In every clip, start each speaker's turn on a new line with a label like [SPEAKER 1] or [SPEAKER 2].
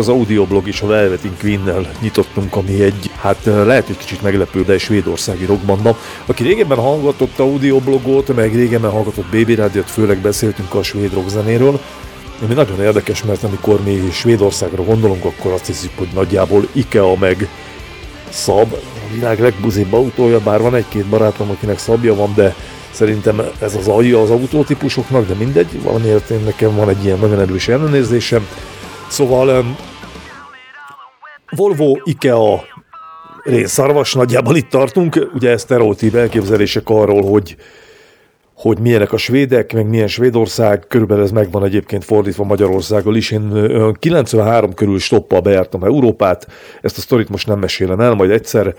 [SPEAKER 1] Az audioblog és a Velvetin Queen-nel nyitottunk, ami egy, hát lehet egy kicsit meglepő, de egy svédországi rockbanda. Aki régebben hallgatott audioblogot, meg régebben hallgatott Baby Rádiót, főleg beszéltünk a svéd rockzenéről, ami nagyon érdekes, mert amikor mi Svédországra gondolunk, akkor azt hiszük, hogy nagyjából Ikea meg Szab, a világ legbuzibb autója, bár van egy-két barátom, akinek szabja van, de szerintem ez az alja az autótípusoknak, de mindegy, valamiért én nekem van egy ilyen nagyon erős ellenérzésem. Szóval Volvo, Ikea, szarvas, nagyjából itt tartunk, ugye sztereotíp elképzelések arról, hogy hogy milyenek a svédek, meg milyen Svédország, körülbelül ez megvan egyébként fordítva Magyarországgal is. Én 93 körül stoppal bejártam Európát, ezt a sztorit most nem mesélem el, majd egyszer,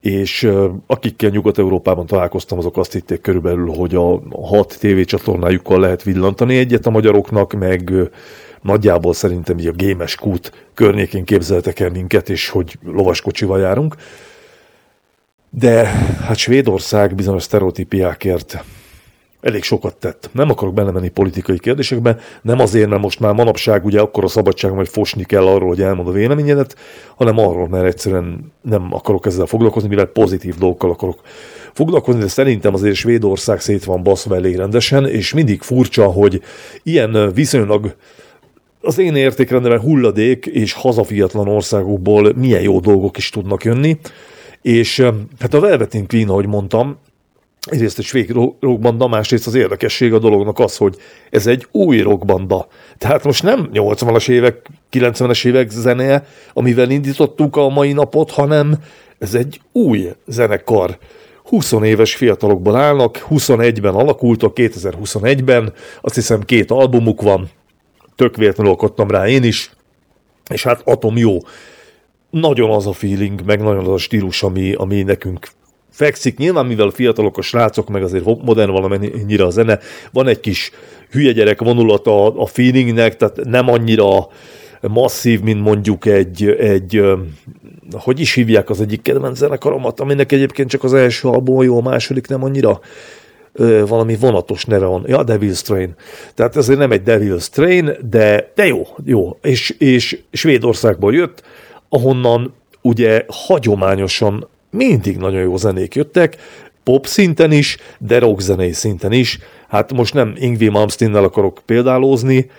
[SPEAKER 1] és akikkel Nyugat-Európában találkoztam, azok azt hitték körülbelül, hogy a hat tévécsatornájukkal lehet villantani egyet a magyaroknak, meg nagyjából szerintem így a Gémes kút környékén képzeltek el minket, és hogy lovaskocsival járunk. De hát Svédország bizonyos sztereotípiákért elég sokat tett. Nem akarok belemenni politikai kérdésekbe, nem azért, mert most már manapság ugye akkor a szabadság, hogy fosni kell arról, hogy elmond a véleményedet, hanem arról, mert egyszerűen nem akarok ezzel foglalkozni, mivel pozitív dolgokkal akarok foglalkozni, de szerintem azért Svédország szét van baszva elég rendesen, és mindig furcsa, hogy ilyen viszonylag az én értékrendben hulladék és hazafiatlan országokból milyen jó dolgok is tudnak jönni. És hát a Velvetin Queen, ahogy mondtam, egyrészt egy svéd rockbanda, másrészt az érdekesség a dolognak az, hogy ez egy új rockbanda. Tehát most nem 80-as évek, 90-es évek zene, amivel indítottuk a mai napot, hanem ez egy új zenekar. 20 éves fiatalokban állnak, 21-ben alakultak, 2021-ben, azt hiszem két albumuk van, tök véletlenül alkottam rá én is, és hát atom jó. Nagyon az a feeling, meg nagyon az a stílus, ami, ami nekünk fekszik. Nyilván, mivel fiatalok, a srácok, meg azért modern valamennyire a zene, van egy kis hülye gyerek vonulata a feelingnek, tehát nem annyira masszív, mint mondjuk egy, egy hogy is hívják az egyik kedvenc zenekaromat, aminek egyébként csak az első album jó, a második nem annyira valami vonatos neve van. Ja, Devil's Train. Tehát ezért nem egy Devil's Train, de, de jó, jó. És, és Svédországból jött, ahonnan ugye hagyományosan mindig nagyon jó zenék jöttek, pop szinten is, de rock zenei szinten is. Hát most nem Ingvi Malmsteennel akarok példálózni,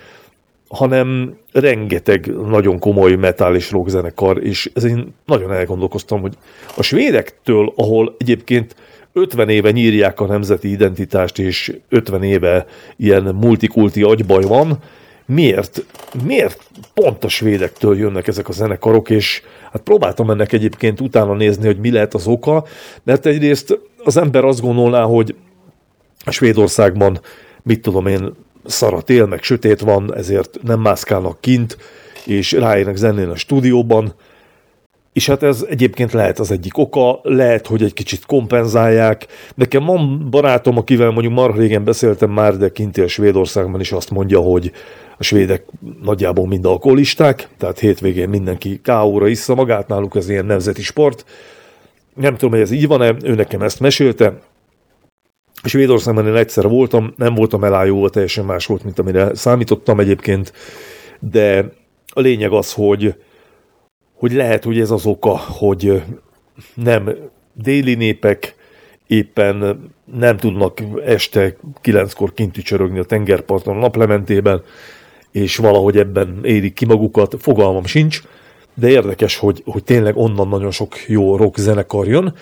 [SPEAKER 1] hanem rengeteg nagyon komoly metal és rock zenekar, és ezért nagyon elgondolkoztam, hogy a svédektől, ahol egyébként 50 éve nyírják a nemzeti identitást, és 50 éve ilyen multikulti agybaj van, miért, miért pont a svédektől jönnek ezek a zenekarok, és hát próbáltam ennek egyébként utána nézni, hogy mi lehet az oka, mert egyrészt az ember azt gondolná, hogy a Svédországban, mit tudom én, szarat él, meg sötét van, ezért nem mászkálnak kint, és ráérnek zenélni a stúdióban, és hát ez egyébként lehet az egyik oka, lehet, hogy egy kicsit kompenzálják. Nekem van barátom, akivel mondjuk marha régen beszéltem már, de kint a Svédországban is azt mondja, hogy a svédek nagyjából mind alkoholisták, tehát hétvégén mindenki káóra issza magát, náluk ez ilyen nemzeti sport. Nem tudom, hogy ez így van-e, ő nekem ezt mesélte. Svédországban én egyszer voltam, nem voltam elájúva, teljesen más volt, mint amire számítottam egyébként, de a lényeg az, hogy, hogy lehet, hogy ez az oka, hogy nem déli népek éppen nem tudnak este kilenckor kint csörögni a tengerparton a naplementében, és valahogy ebben érik ki magukat, fogalmam sincs, de érdekes, hogy, hogy tényleg onnan nagyon sok jó rock zenekar jön,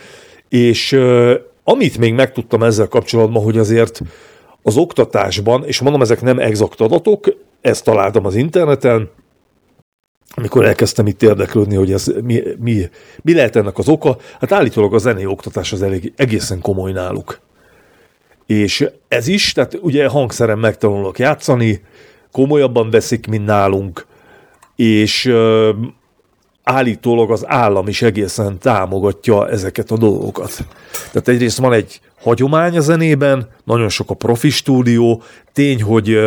[SPEAKER 1] és amit még megtudtam ezzel kapcsolatban, hogy azért az oktatásban, és mondom, ezek nem exakt adatok, ezt találtam az interneten, amikor elkezdtem itt érdeklődni, hogy ez mi, mi, mi lehet ennek az oka, hát állítólag a zenei oktatás az elég, egészen komoly náluk. És ez is, tehát ugye hangszeren megtanulok játszani, komolyabban veszik, mint nálunk, és ö, állítólag az állam is egészen támogatja ezeket a dolgokat. Tehát egyrészt van egy hagyomány a zenében, nagyon sok a profi stúdió, tény, hogy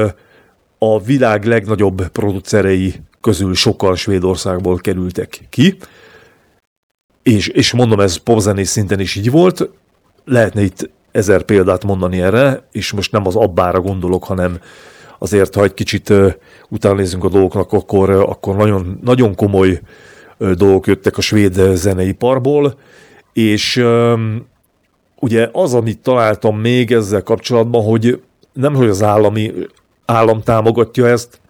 [SPEAKER 1] a világ legnagyobb producerei közül sokkal Svédországból kerültek ki, és, és mondom, ez popzenés szinten is így volt, lehetne itt ezer példát mondani erre, és most nem az abbára gondolok, hanem azért, ha egy kicsit utána nézzünk a dolgoknak, akkor, akkor nagyon, nagyon komoly dolgok jöttek a svéd zeneiparból, és ugye az, amit találtam még ezzel kapcsolatban, hogy nem, hogy az állami állam támogatja ezt,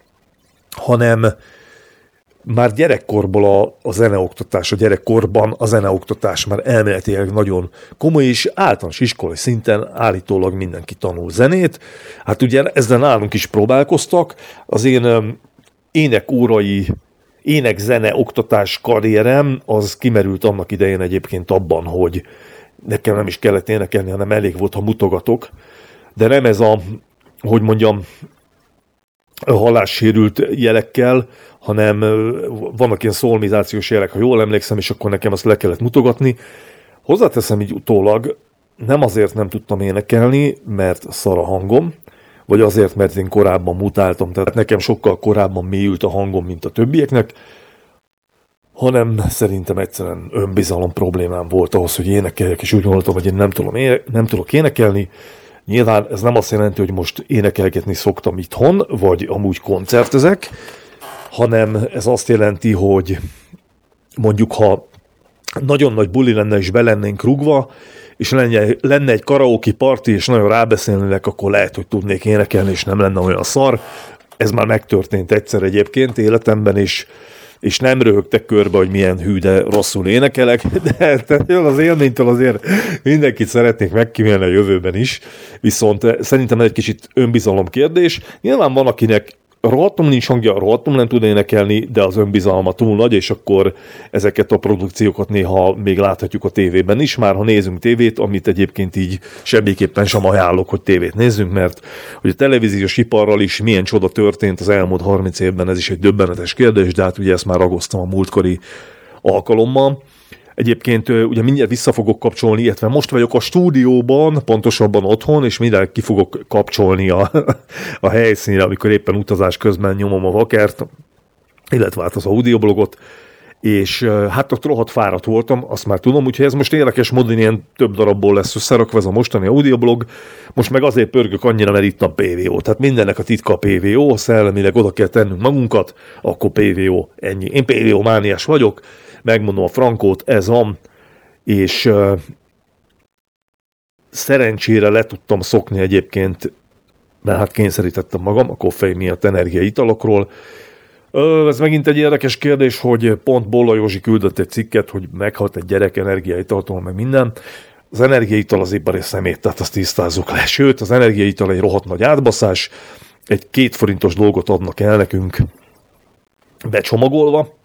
[SPEAKER 1] hanem már gyerekkorból a, a zeneoktatás, a gyerekkorban a zeneoktatás már elméletileg nagyon komoly, és általános iskolai szinten állítólag mindenki tanul zenét. Hát ugye ezzel nálunk is próbálkoztak. Az én énekórai ének-zene oktatás karrierem az kimerült annak idején egyébként abban, hogy nekem nem is kellett énekelni, hanem elég volt, ha mutogatok. De nem ez a, hogy mondjam, hallássérült jelekkel, hanem vannak ilyen szolmizációs jelek, ha jól emlékszem, és akkor nekem azt le kellett mutogatni. Hozzáteszem így utólag, nem azért nem tudtam énekelni, mert szar a hangom, vagy azért, mert én korábban mutáltam, tehát nekem sokkal korábban mélyült a hangom, mint a többieknek, hanem szerintem egyszerűen önbizalom problémám volt ahhoz, hogy énekeljek, és úgy gondoltam, hogy én nem, tudom, nem tudok énekelni, Nyilván ez nem azt jelenti, hogy most énekelgetni szoktam itthon, vagy amúgy koncertezek, hanem ez azt jelenti, hogy mondjuk ha nagyon nagy buli lenne, és be lennénk rugva, és lenne, lenne egy karaoke parti, és nagyon rábeszélnének, akkor lehet, hogy tudnék énekelni, és nem lenne olyan szar. Ez már megtörtént egyszer egyébként életemben, és és nem röhögtek körbe, hogy milyen hű, de rosszul énekelek, de, de az élménytől azért mindenkit szeretnék megkímélni a jövőben is, viszont eh, szerintem egy kicsit önbizalom kérdés. Nyilván van, akinek rohadtom nincs hangja, rohadtom nem tud énekelni, de az önbizalma túl nagy, és akkor ezeket a produkciókat néha még láthatjuk a tévében is, már ha nézünk tévét, amit egyébként így semmiképpen sem ajánlok, hogy tévét nézzünk, mert hogy a televíziós iparral is milyen csoda történt az elmúlt 30 évben, ez is egy döbbenetes kérdés, de hát ugye ezt már ragoztam a múltkori alkalommal. Egyébként ugye mindjárt vissza fogok kapcsolni, illetve most vagyok a stúdióban, pontosabban otthon, és mindjárt ki fogok kapcsolni a, a helyszínre, amikor éppen utazás közben nyomom a vakert, illetve hát az audioblogot, és hát ott rohadt fáradt voltam, azt már tudom, úgyhogy ez most érdekes módon ilyen több darabból lesz összerakva ez a mostani audioblog, most meg azért pörgök annyira, mert itt a PVO, tehát mindennek a titka a PVO, szellemileg oda kell tennünk magunkat, akkor PVO, ennyi. Én PVO mániás vagyok, megmondom a frankót, ez van, és uh, szerencsére le tudtam szokni egyébként, mert hát kényszerítettem magam a koffein miatt energiaitalokról. Ez megint egy érdekes kérdés, hogy pont Bolla Józsi küldött egy cikket, hogy meghalt egy gyerek energiaitaltól, meg minden. Az energiaital az ipari szemét, tehát azt tisztázzuk le. Sőt, az energiaital egy rohadt nagy átbaszás, egy két forintos dolgot adnak el nekünk becsomagolva,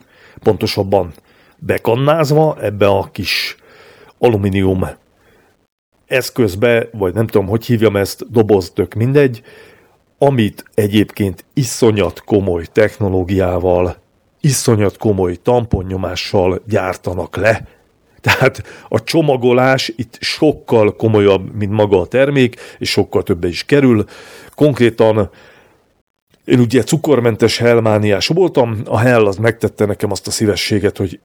[SPEAKER 1] pontosabban bekannázva ebbe a kis alumínium eszközbe, vagy nem tudom, hogy hívjam ezt, doboz, tök mindegy, amit egyébként iszonyat komoly technológiával, iszonyat komoly tamponnyomással gyártanak le. Tehát a csomagolás itt sokkal komolyabb, mint maga a termék, és sokkal többe is kerül. Konkrétan én ugye cukormentes helmániás voltam, a hell az megtette nekem azt a szívességet, hogy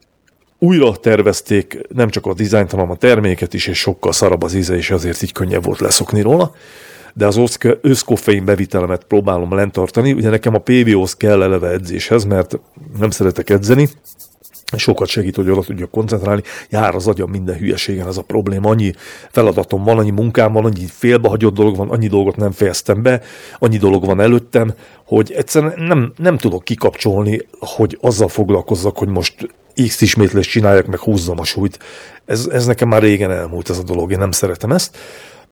[SPEAKER 1] újra tervezték nem csak a dizájnt, hanem a terméket is, és sokkal szarabb az íze, és azért így könnyebb volt leszokni róla. De az összkoffein bevitelemet próbálom lentartani. Ugye nekem a PVO-hoz kell eleve edzéshez, mert nem szeretek edzeni, sokat segít, hogy oda tudjak koncentrálni. Jár az agyam minden hülyeségen ez a probléma. Annyi feladatom van, annyi munkám van, annyi félbehagyott dolog van, annyi dolgot nem fejeztem be, annyi dolog van előttem, hogy egyszerűen nem, nem tudok kikapcsolni, hogy azzal foglalkozzak, hogy most X ismétlés csináljak, meg húzzam a súlyt. Ez, ez nekem már régen elmúlt ez a dolog, én nem szeretem ezt.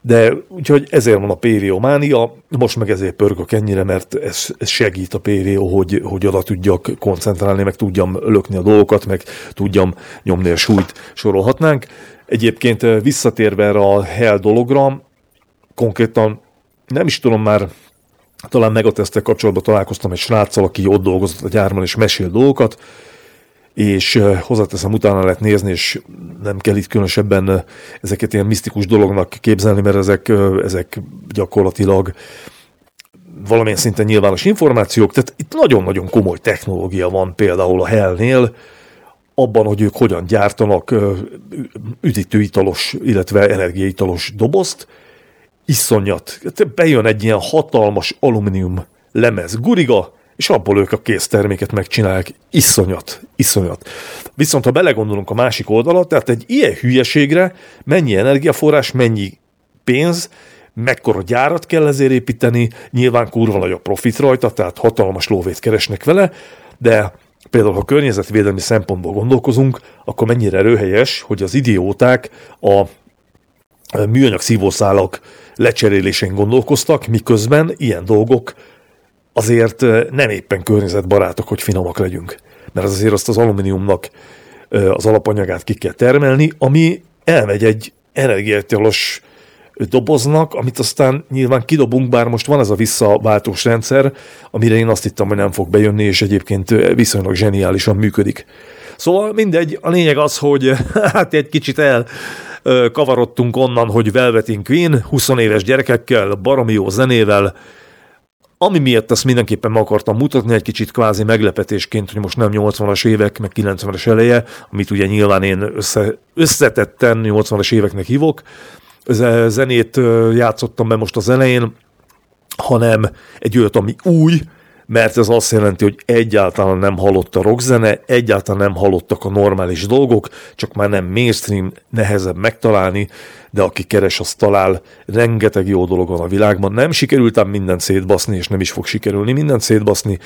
[SPEAKER 1] De úgyhogy ezért van a PVO mánia, most meg ezért pörgök ennyire, mert ez, ez segít a PVO, hogy, hogy oda tudjak koncentrálni, meg tudjam lökni a dolgokat, meg tudjam nyomni a súlyt, sorolhatnánk. Egyébként eh, visszatérve erre a hell dologra, konkrétan nem is tudom már, talán megatesztel kapcsolatban találkoztam egy sráccal, aki ott dolgozott a gyárban, és mesél dolgokat, és hozzáteszem, utána lehet nézni, és nem kell itt különösebben ezeket ilyen misztikus dolognak képzelni, mert ezek, ezek gyakorlatilag valamilyen szinten nyilvános információk, tehát itt nagyon-nagyon komoly technológia van például a Hellnél, abban, hogy ők hogyan gyártanak üdítőitalos, illetve energiaitalos dobozt, iszonyat. Bejön egy ilyen hatalmas alumínium lemez guriga, és abból ők a kész terméket megcsinálják. Iszonyat, iszonyat. Viszont ha belegondolunk a másik oldalat, tehát egy ilyen hülyeségre mennyi energiaforrás, mennyi pénz, mekkora gyárat kell ezért építeni, nyilván kurva nagy a profit rajta, tehát hatalmas lóvét keresnek vele, de például ha környezetvédelmi szempontból gondolkozunk, akkor mennyire röhelyes, hogy az idióták a műanyag szívószálak lecserélésén gondolkoztak, miközben ilyen dolgok azért nem éppen környezetbarátok, hogy finomak legyünk. Mert az azért azt az alumíniumnak az alapanyagát ki kell termelni, ami elmegy egy energiátalos doboznak, amit aztán nyilván kidobunk, bár most van ez a visszaváltós rendszer, amire én azt hittem, hogy nem fog bejönni, és egyébként viszonylag zseniálisan működik. Szóval mindegy, a lényeg az, hogy hát egy kicsit el kavarodtunk onnan, hogy Velvetin Queen, 20 éves gyerekekkel, baromi jó zenével, ami miatt ezt mindenképpen meg akartam mutatni, egy kicsit kvázi meglepetésként, hogy most nem 80-as évek, meg 90-es eleje, amit ugye nyilván én össze, összetetten 80-as éveknek hívok, zenét játszottam be most az elején, hanem egy olyat, ami új, mert ez azt jelenti, hogy egyáltalán nem hallott a rockzene, egyáltalán nem hallottak a normális dolgok, csak már nem mainstream, nehezebb megtalálni, de aki keres, az talál. Rengeteg jó dolog van a világban. Nem sikerült ám mindent szétbaszni, és nem is fog sikerülni mindent szétbaszni.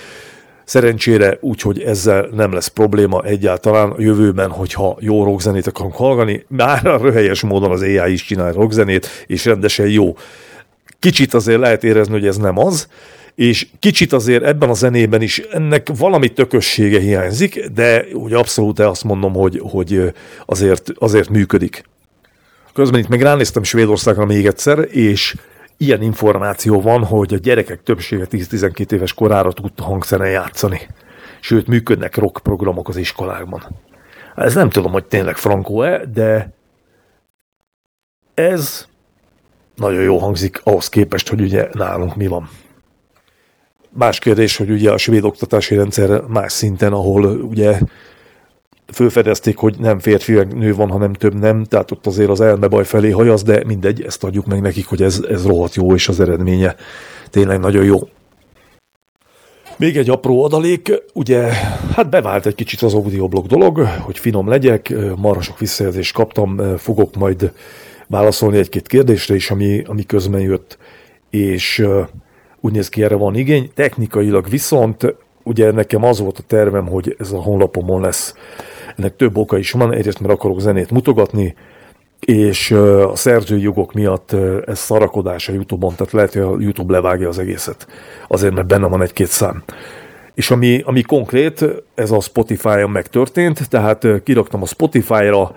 [SPEAKER 1] Szerencsére úgy, hogy ezzel nem lesz probléma egyáltalán a jövőben, hogyha jó rockzenét akarunk hallgani, már a röhelyes módon az AI is csinál rockzenét, és rendesen jó. Kicsit azért lehet érezni, hogy ez nem az, és kicsit azért ebben a zenében is ennek valami tökössége hiányzik, de úgy abszolút azt mondom, hogy, hogy azért, azért működik. Közben itt meg ránéztem Svédországra még egyszer, és ilyen információ van, hogy a gyerekek többsége 10-12 éves korára tudta hangszeren játszani. Sőt, működnek rock programok az iskolákban. Ez nem tudom, hogy tényleg frankó-e, de ez nagyon jó hangzik ahhoz képest, hogy ugye nálunk mi van. Más kérdés, hogy ugye a svéd oktatási rendszer más szinten, ahol ugye fölfedezték, hogy nem férfi, nő van, hanem több nem, tehát ott azért az elmebaj felé hajaz, de mindegy, ezt adjuk meg nekik, hogy ez, ez rohadt jó, és az eredménye tényleg nagyon jó. Még egy apró adalék, ugye, hát bevált egy kicsit az audioblog dolog, hogy finom legyek, marha visszajelzést kaptam, fogok majd válaszolni egy-két kérdésre is, ami, ami közben jött, és úgy néz ki, erre van igény. Technikailag viszont ugye nekem az volt a tervem, hogy ez a honlapomon lesz. Ennek több oka is van, egyrészt mert akarok zenét mutogatni, és a szerzői jogok miatt ez szarakodás a Youtube-on, tehát lehet, hogy a Youtube levágja az egészet, azért, mert benne van egy-két szám. És ami, ami konkrét, ez a Spotify-on megtörtént, tehát kiraktam a Spotify-ra,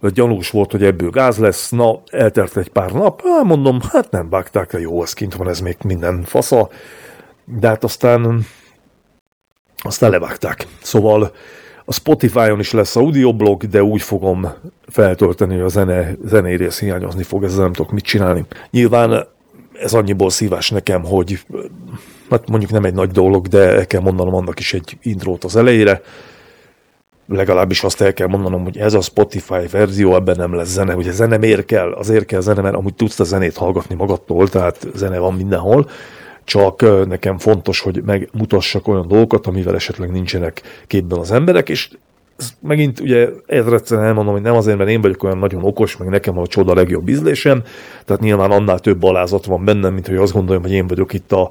[SPEAKER 1] gyanús volt, hogy ebből gáz lesz, na, eltelt egy pár nap, hát mondom, hát nem vágták le, jó, ez kint van, ez még minden fasza, de hát aztán aztán levágták. Szóval a Spotify-on is lesz audioblog, de úgy fogom feltölteni, hogy a zene, zenei rész hiányozni fog, ezzel nem tudok mit csinálni. Nyilván ez annyiból szívás nekem, hogy hát mondjuk nem egy nagy dolog, de el kell mondanom annak is egy intrót az elejére, legalábbis azt el kell mondanom, hogy ez a Spotify verzió, ebben nem lesz zene. Ugye zene miért kell? Azért kell zene, mert amúgy tudsz a zenét hallgatni magadtól, tehát zene van mindenhol, csak nekem fontos, hogy megmutassak olyan dolgokat, amivel esetleg nincsenek képben az emberek, és ez megint ugye ezredszerűen elmondom, hogy nem azért, mert én vagyok olyan nagyon okos, meg nekem a csoda legjobb ízlésem, tehát nyilván annál több alázat van bennem, mint hogy azt gondolom, hogy én vagyok itt a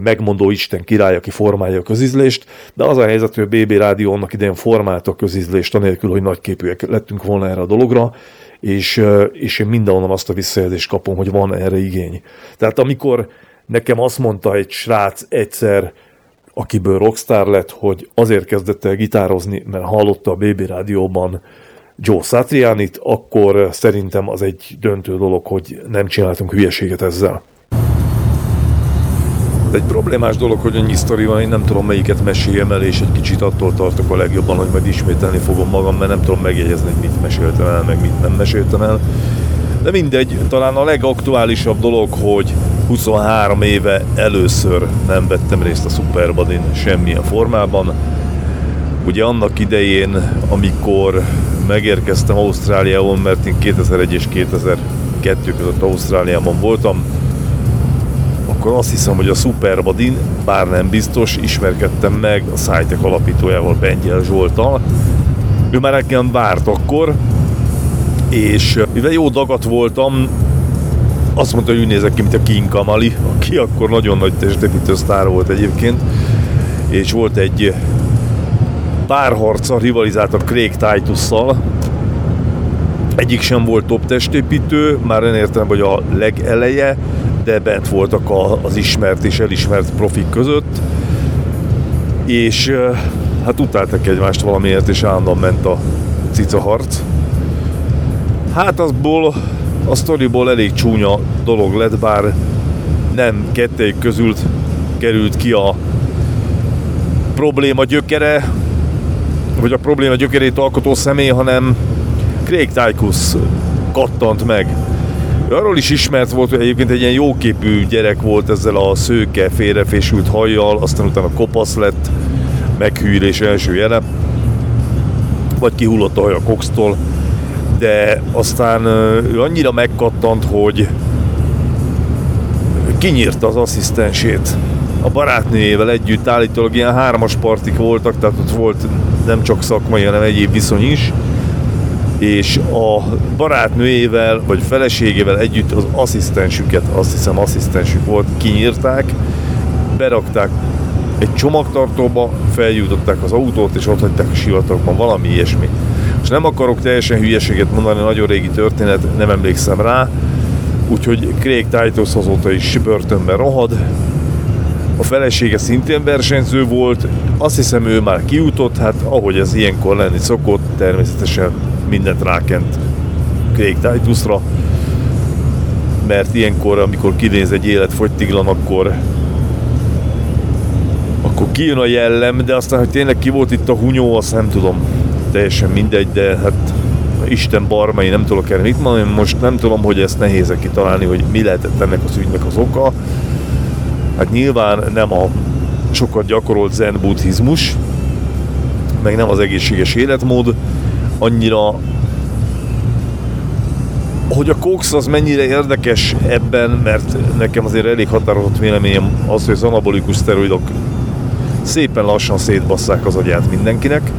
[SPEAKER 1] megmondó Isten király, aki formálja a közizlést, de az a helyzet, hogy a BB Rádió annak idején formálta a közizlést, anélkül, hogy nagyképűek lettünk volna erre a dologra, és, és én mindenhonnan azt a visszajelzést kapom, hogy van erre igény. Tehát amikor nekem azt mondta egy srác egyszer, akiből rockstar lett, hogy azért kezdett el gitározni, mert hallotta a BB Rádióban Joe Satrianit, akkor szerintem az egy döntő dolog, hogy nem csináltunk hülyeséget ezzel. Egy problémás dolog, hogy annyi sztori van, én nem tudom melyiket meséljem el, és egy kicsit attól tartok a legjobban, hogy majd ismételni fogom magam, mert nem tudom megjegyezni, hogy mit meséltem el, meg mit nem meséltem el. De mindegy, talán a legaktuálisabb dolog, hogy 23 éve először nem vettem részt a Superbadin semmilyen formában. Ugye annak idején, amikor megérkeztem Ausztráliában, mert én 2001 és 2002 között Ausztráliában voltam, akkor azt hiszem, hogy a Superbadin, bár nem biztos, ismerkedtem meg a Szájtek alapítójával, Bengyel Zsoltal. Ő már nekem várt akkor, és mivel jó dagat voltam, azt mondta, hogy úgy nézek ki, mint a King Kamali, aki akkor nagyon nagy testépítő sztár volt egyébként, és volt egy párharca, rivalizált a Craig Titus-szal, egyik sem volt top testépítő, már én értem, hogy a legeleje, de bent voltak az ismert és elismert profik között, és hát utáltak egymást valamiért, és állandóan ment a cica harc. Hát azból a sztoriból elég csúnya dolog lett, bár nem kettőjük közül került ki a probléma gyökere, vagy a probléma gyökerét alkotó személy, hanem Craig Tykus kattant meg. Arról is ismert volt, hogy egyébként egy ilyen jóképű gyerek volt ezzel a szőke, félrefésült hajjal, aztán utána kopasz lett, meghűlés első jele, vagy kihullott a haj a Cox-tól, de aztán ő annyira megkattant, hogy kinyírta az asszisztensét. A barátnőjével együtt állítólag ilyen hármas partik voltak, tehát ott volt nem csak szakmai, hanem egyéb viszony is, és a barátnőjével, vagy feleségével együtt az asszisztensüket, azt hiszem asszisztensük volt, kinyírták, berakták egy csomagtartóba, feljutották az autót, és ott hagyták a sivatagban, valami ilyesmi. És nem akarok teljesen hülyeséget mondani, nagyon régi történet, nem emlékszem rá, úgyhogy Craig Titus azóta is börtönben rohad, a felesége szintén versenyző volt, azt hiszem ő már kijutott, hát ahogy ez ilyenkor lenni szokott, természetesen mindent rákent Craig Titusra, mert ilyenkor, amikor kinéz egy életfogytiglan, akkor akkor kijön a jellem, de aztán, hogy tényleg ki volt itt a hunyó, azt nem tudom, teljesen mindegy, de hát Isten barmai, nem tudok erre mit mondani, most nem tudom, hogy ezt nehéz kitalálni, hogy mi lehetett ennek az ügynek az oka. Hát nyilván nem a sokat gyakorolt zen buddhizmus, meg nem az egészséges életmód, annyira hogy a Cox az mennyire érdekes ebben, mert nekem azért elég határozott véleményem az, hogy az anabolikus szteroidok szépen lassan szétbasszák az agyát mindenkinek.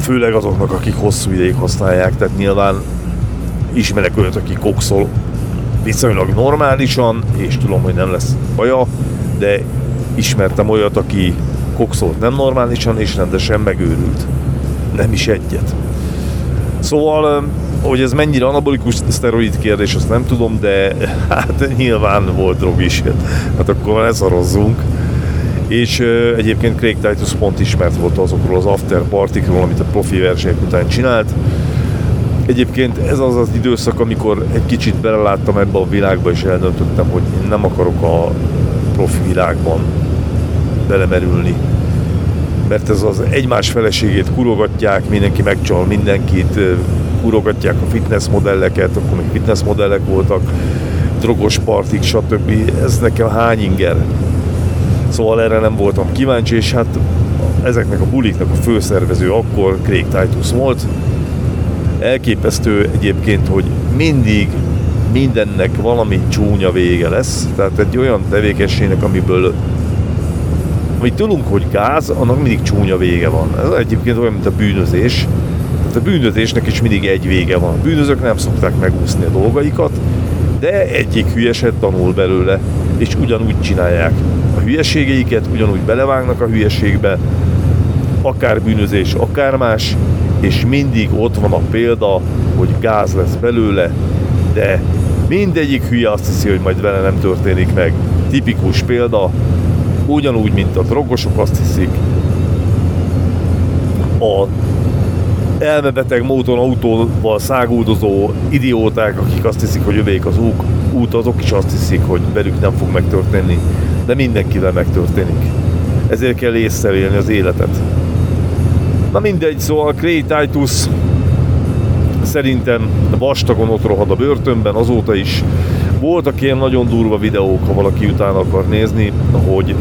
[SPEAKER 1] Főleg azoknak, akik hosszú ideig használják, tehát nyilván ismerek olyat, aki kokszol viszonylag normálisan, és tudom, hogy nem lesz baja, de ismertem olyat, aki kokszolt nem normálisan, és rendesen megőrült. Nem is egyet. Szóval, hogy ez mennyire anabolikus szteroid kérdés, azt nem tudom, de hát nyilván volt drog is. Hát akkor ne szarozzunk. És egyébként Craig Titus pont ismert volt azokról az after partikról, amit a profi versenyek után csinált. Egyébként ez az az időszak, amikor egy kicsit beleláttam ebbe a világba, és eldöntöttem, hogy én nem akarok a profi világban belemerülni. Mert ez az egymás feleségét kurogatják, mindenki megcsal mindenkit, kurogatják a fitness modelleket, akkor még fitness modellek voltak, drogos partik, stb. Ez nekem hány inger. Szóval erre nem voltam kíváncsi, és hát ezeknek a buliknak a főszervező akkor Craig Titus volt, Elképesztő egyébként, hogy mindig mindennek valami csúnya vége lesz, tehát egy olyan tevékenységnek, amiből amit tudunk, hogy gáz, annak mindig csúnya vége van. Ez egyébként olyan, mint a bűnözés. Tehát a bűnözésnek is mindig egy vége van. A bűnözők nem szokták megúszni a dolgaikat, de egyik hülyeset tanul belőle, és ugyanúgy csinálják a hülyeségeiket, ugyanúgy belevágnak a hülyeségbe, akár bűnözés, akár más, és mindig ott van a példa, hogy gáz lesz belőle, de mindegyik hülye azt hiszi, hogy majd vele nem történik meg. Tipikus példa, ugyanúgy, mint a drogosok azt hiszik, a elmebeteg módon autóval száguldozó idióták, akik azt hiszik, hogy övék az út, út, azok is azt hiszik, hogy velük nem fog megtörténni, de mindenkivel megtörténik. Ezért kell észrevélni az életet. Na mindegy, szóval Clay Titus szerintem vastagon ott rohad a börtönben, azóta is voltak ilyen nagyon durva videók, ha valaki utána akar nézni, hogy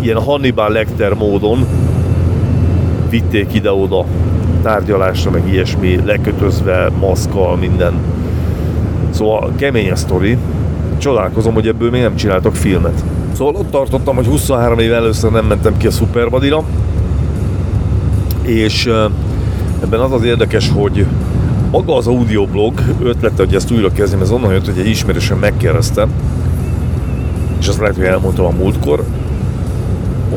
[SPEAKER 1] ilyen Hannibal Lecter módon vitték ide-oda tárgyalásra, meg ilyesmi, lekötözve, maszkal, minden. Szóval kemény a sztori, csodálkozom, hogy ebből még nem csináltak filmet. Szóval ott tartottam, hogy 23 év először nem mentem ki a Superbadira, és ebben az az érdekes, hogy maga az audioblog ötlete, hogy ezt újra kezdjem, ez onnan jött, hogy egy ismerősen megkérdeztem, és azt lehet, hogy elmondtam a múltkor,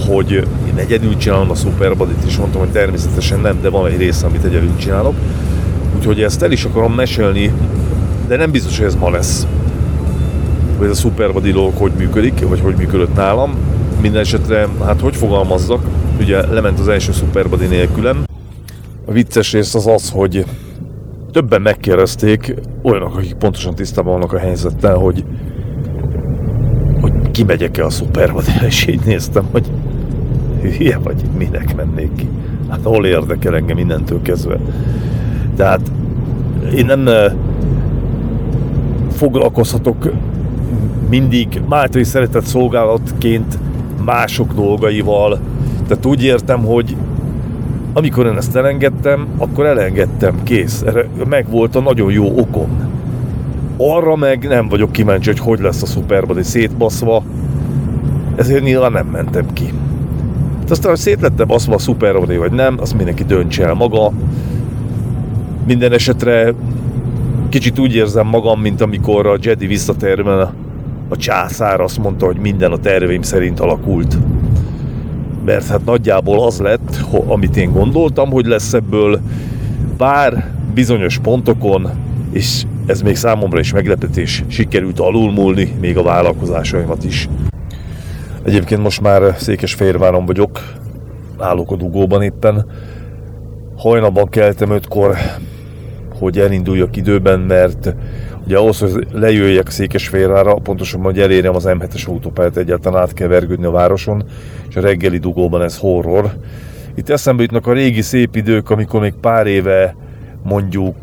[SPEAKER 1] hogy én egyedül csinálom a Superbadit, és mondtam, hogy természetesen nem, de van egy része, amit egyedül csinálok. Úgyhogy ezt el is akarom mesélni, de nem biztos, hogy ez ma lesz. Hogy ez a Superbody dolog hogy működik, vagy hogy működött nálam. Minden esetre, hát hogy fogalmazzak, ugye lement az első Superbody nélkülem. A vicces rész az az, hogy többen megkérdezték, olyanok, akik pontosan tisztában vannak a helyzettel, hogy hogy kimegyek-e a Superbody-ra, és így néztem, hogy hülye vagy, minek mennék ki. Hát hol érdekel engem mindentől kezdve. Tehát én nem foglalkozhatok mindig Máltai szeretett szolgálatként mások dolgaival. Tehát úgy értem, hogy amikor én ezt elengedtem, akkor elengedtem, kész. Erre meg volt a nagyon jó okom. Arra meg nem vagyok kíváncsi, hogy hogy lesz a szuperbadi szétbaszva, ezért nyilván nem mentem ki. De aztán, hogy szét lettem baszva a szuperbadi vagy nem, azt mindenki döntse el maga. Minden esetre kicsit úgy érzem magam, mint amikor a Jedi visszatérben a, császár azt mondta, hogy minden a terveim szerint alakult. Mert hát nagyjából az lett, amit én gondoltam, hogy lesz ebből, bár bizonyos pontokon, és ez még számomra is meglepetés, sikerült alulmúlni még a vállalkozásaimat is. Egyébként most már Székesfehérváron vagyok, állok a dugóban éppen. Hajnalban keltem ötkor, hogy elinduljak időben, mert ugye ahhoz, hogy lejöjjek Székesfehérvára, pontosan, hogy elérjem az M7-es autópályát, egyáltalán át kell vergődni a városon, és a reggeli dugóban ez horror. Itt eszembe jutnak a régi szép idők, amikor még pár éve mondjuk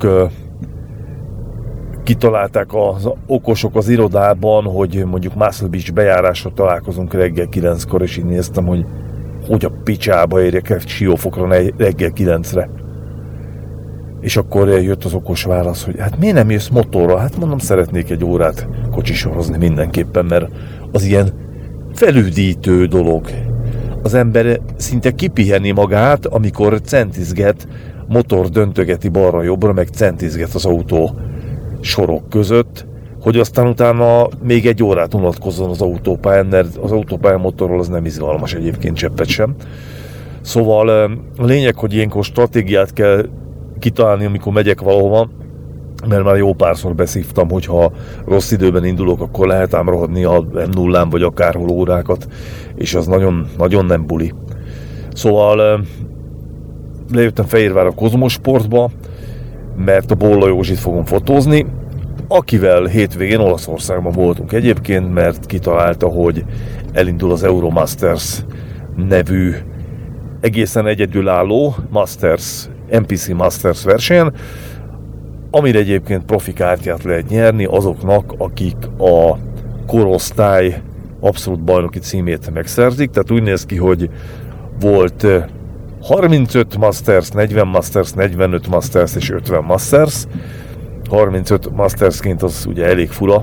[SPEAKER 1] kitalálták az okosok az irodában, hogy mondjuk Muscle Beach bejárásra találkozunk reggel 9-kor, és így néztem, hogy hogy a picsába érjek el Siófokra reggel 9-re. És akkor jött az okos válasz, hogy hát miért nem jössz motorra? Hát mondom, szeretnék egy órát kocsisorozni mindenképpen, mert az ilyen felüdítő dolog. Az ember szinte kipiheni magát, amikor centizget, motor döntögeti balra-jobbra, meg centizget az autó sorok között, hogy aztán utána még egy órát unatkozzon az autópályán, mert az autópályán motorról az nem izgalmas egyébként cseppet sem. Szóval a lényeg, hogy ilyenkor stratégiát kell kitalálni, amikor megyek valahova, mert már jó párszor beszívtam, hogy ha rossz időben indulok, akkor lehet ám rohadni a m 0 vagy akárhol órákat, és az nagyon, nagyon nem buli. Szóval lejöttem Fehérvár a Kozmos Sportba, mert a Bolla Józsit fogom fotózni, akivel hétvégén Olaszországban voltunk egyébként, mert kitalálta, hogy elindul az Euromasters nevű egészen egyedülálló Masters, NPC Masters versenyen, amire egyébként profi kártyát lehet nyerni azoknak, akik a korosztály abszolút bajnoki címét megszerzik, tehát úgy néz ki, hogy volt 35 Masters, 40 Masters, 45 Masters és 50 Masters. 35 Mastersként az ugye elég fura,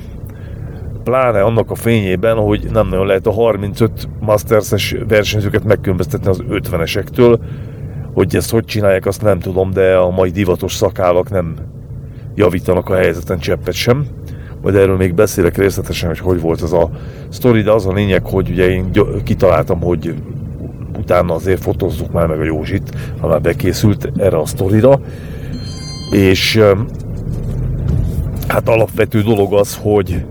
[SPEAKER 1] pláne annak a fényében, hogy nem nagyon lehet a 35 Masters-es versenyzőket megkülönböztetni az 50-esektől, hogy ezt hogy csinálják, azt nem tudom, de a mai divatos szakállak nem javítanak a helyzeten cseppet sem. Majd erről még beszélek részletesen, hogy hogy volt ez a sztori, de az a lényeg, hogy ugye én kitaláltam, hogy utána azért fotózzuk már meg a Józsit, ha már bekészült erre a sztorira. És hát alapvető dolog az, hogy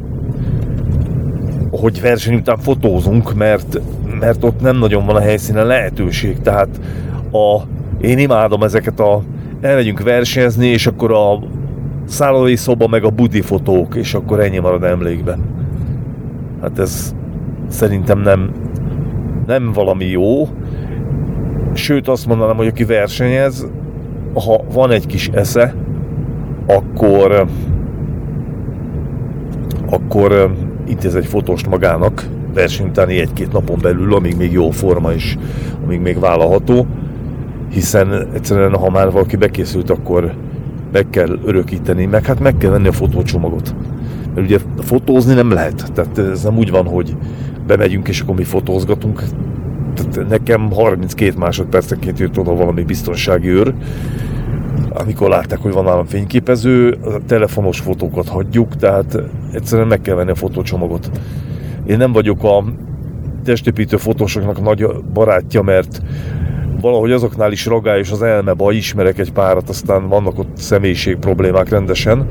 [SPEAKER 1] hogy verseny után fotózunk, mert, mert ott nem nagyon van a helyszínen lehetőség. Tehát a, én imádom ezeket a elmegyünk versenyezni, és akkor a szállói szoba meg a budi fotók, és akkor ennyi marad emlékben. Hát ez szerintem nem, nem valami jó. Sőt, azt mondanám, hogy aki versenyez, ha van egy kis esze, akkor akkor intéz egy fotóst magának verseny egy-két napon belül, amíg még jó forma is, amíg még vállalható, hiszen egyszerűen, ha már valaki bekészült, akkor meg kell örökíteni, meg hát meg kell venni a fotócsomagot. Mert ugye fotózni nem lehet. Tehát ez nem úgy van, hogy bemegyünk és akkor mi fotózgatunk. Tehát nekem 32 másodpercenként jött oda valami biztonsági őr, amikor látták, hogy van nálam fényképező, a telefonos fotókat hagyjuk, tehát egyszerűen meg kell venni a fotócsomagot. Én nem vagyok a testépítő fotósoknak nagy barátja, mert valahogy azoknál is ragályos az elmeba, ismerek egy párat, aztán vannak ott személyiség problémák rendesen,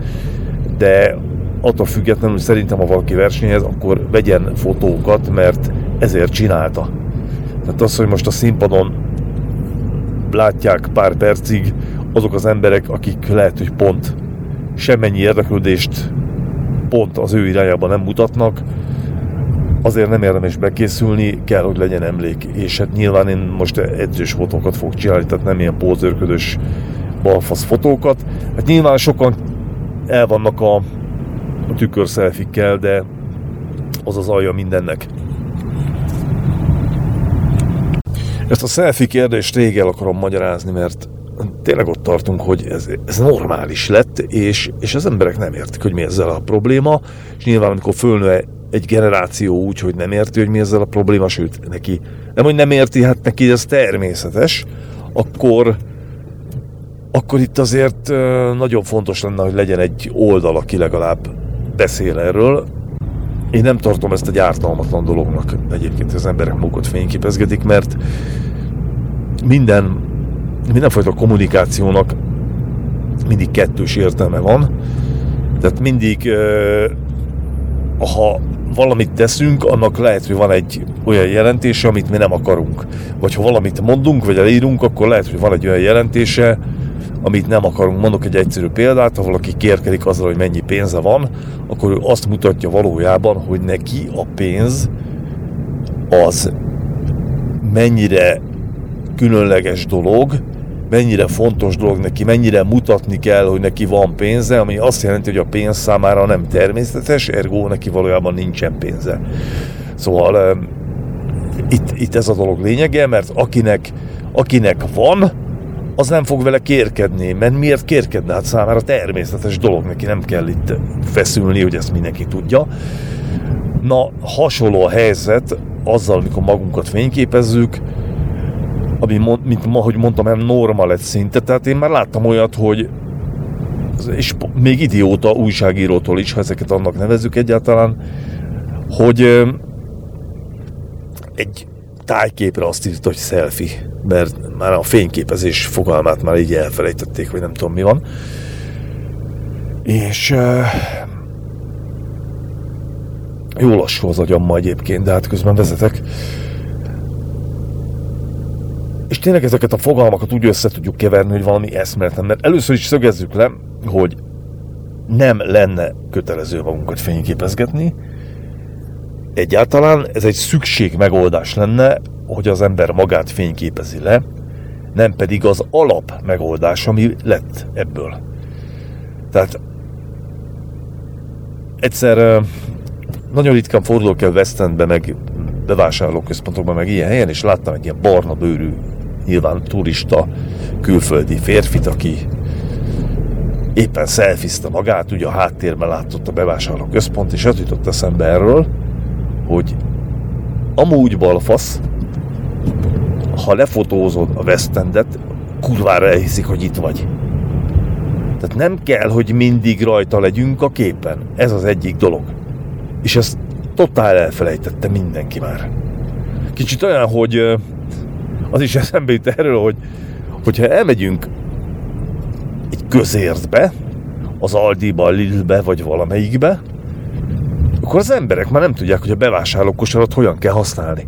[SPEAKER 1] de attól függetlenül szerintem, ha valaki versenyez, akkor vegyen fotókat, mert ezért csinálta. Tehát az, hogy most a színpadon látják pár percig azok az emberek, akik lehet, hogy pont semmennyi érdeklődést pont az ő irányában nem mutatnak, azért nem érdemes bekészülni, kell, hogy legyen emlék. És hát nyilván én most edzős fotókat fogok csinálni, tehát nem ilyen pózőrködös balfasz fotókat. Hát nyilván sokan el vannak a, a tükörszelfikkel, de az az alja mindennek. Ezt a selfie kérdést rég el akarom magyarázni, mert tényleg ott tartunk, hogy ez, ez normális lett, és, és az emberek nem értik, hogy mi ezzel a probléma, és nyilván amikor fölnő egy generáció úgy, hogy nem érti, hogy mi ezzel a probléma, sőt, neki nem, hogy nem érti, hát neki ez természetes, akkor, akkor itt azért nagyon fontos lenne, hogy legyen egy oldal, aki legalább beszél erről. Én nem tartom ezt egy ártalmatlan dolognak egyébként, az emberek magukat fényképezgetik, mert minden, mindenfajta kommunikációnak mindig kettős értelme van. Tehát mindig, ha valamit teszünk, annak lehet, hogy van egy olyan jelentése, amit mi nem akarunk. Vagy ha valamit mondunk, vagy elírunk, akkor lehet, hogy van egy olyan jelentése, amit nem akarunk. Mondok egy egyszerű példát, ha valaki kérkedik azzal, hogy mennyi pénze van, akkor ő azt mutatja valójában, hogy neki a pénz az mennyire különleges dolog, mennyire fontos dolog neki, mennyire mutatni kell, hogy neki van pénze, ami azt jelenti, hogy a pénz számára nem természetes, ergo neki valójában nincsen pénze. Szóval itt, itt ez a dolog lényege, mert akinek, akinek van, az nem fog vele kérkedni, mert miért kérkedne? Hát számára természetes dolog, neki nem kell itt feszülni, hogy ezt mindenki tudja. Na, hasonló a helyzet azzal, amikor magunkat fényképezzük, ami, mint ma, hogy mondtam, nem norma lett szinte. Tehát én már láttam olyat, hogy és még idióta újságírótól is, ha ezeket annak nevezzük egyáltalán, hogy egy tájképre azt írta, hogy selfie, mert már a fényképezés fogalmát már így elfelejtették, vagy nem tudom mi van. És jó lassú az agyam ma egyébként, de hát közben vezetek és tényleg ezeket a fogalmakat úgy össze tudjuk keverni, hogy valami eszméletlen, mert először is szögezzük le, hogy nem lenne kötelező magunkat fényképezgetni, egyáltalán ez egy szükség megoldás lenne, hogy az ember magát fényképezi le, nem pedig az alap megoldás, ami lett ebből. Tehát egyszer nagyon ritkán fordulok el West Endbe, meg bevásárlóközpontokban, meg ilyen helyen, és láttam egy ilyen barna bőrű nyilván turista külföldi férfit, aki éppen szelfizte magát, ugye a háttérben látott a bevásárló központ, és jutott eszembe erről, hogy amúgy balfasz, ha lefotózod a West Endet, kurvára elhiszik, hogy itt vagy. Tehát nem kell, hogy mindig rajta legyünk a képen. Ez az egyik dolog. És ezt totál elfelejtette mindenki már. Kicsit olyan, hogy az is eszembe jut erről, hogy hogyha elmegyünk egy közértbe, az Aldiba, Lidlbe, vagy valamelyikbe, akkor az emberek már nem tudják, hogy a bevásárlókosarat hogyan kell használni.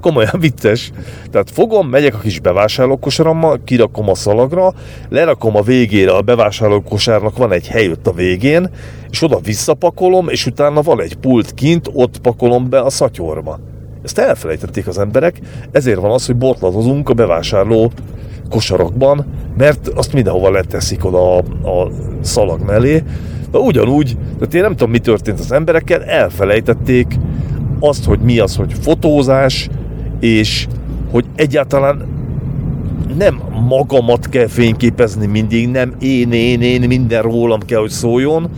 [SPEAKER 1] Komolyan vicces. Tehát fogom, megyek a kis bevásárlókosarommal, kirakom a szalagra, lerakom a végére, a bevásárlókosárnak van egy hely ott a végén, és oda visszapakolom, és utána van egy pult kint, ott pakolom be a szatyorba. Ezt elfelejtették az emberek, ezért van az, hogy botladozunk a bevásárló kosarokban, mert azt mindenhova leteszik oda a, a szalag mellé. De ugyanúgy, tehát én nem tudom, mi történt az emberekkel, elfelejtették azt, hogy mi az, hogy fotózás, és hogy egyáltalán nem magamat kell fényképezni mindig, nem én, én, én, minden rólam kell, hogy szóljon,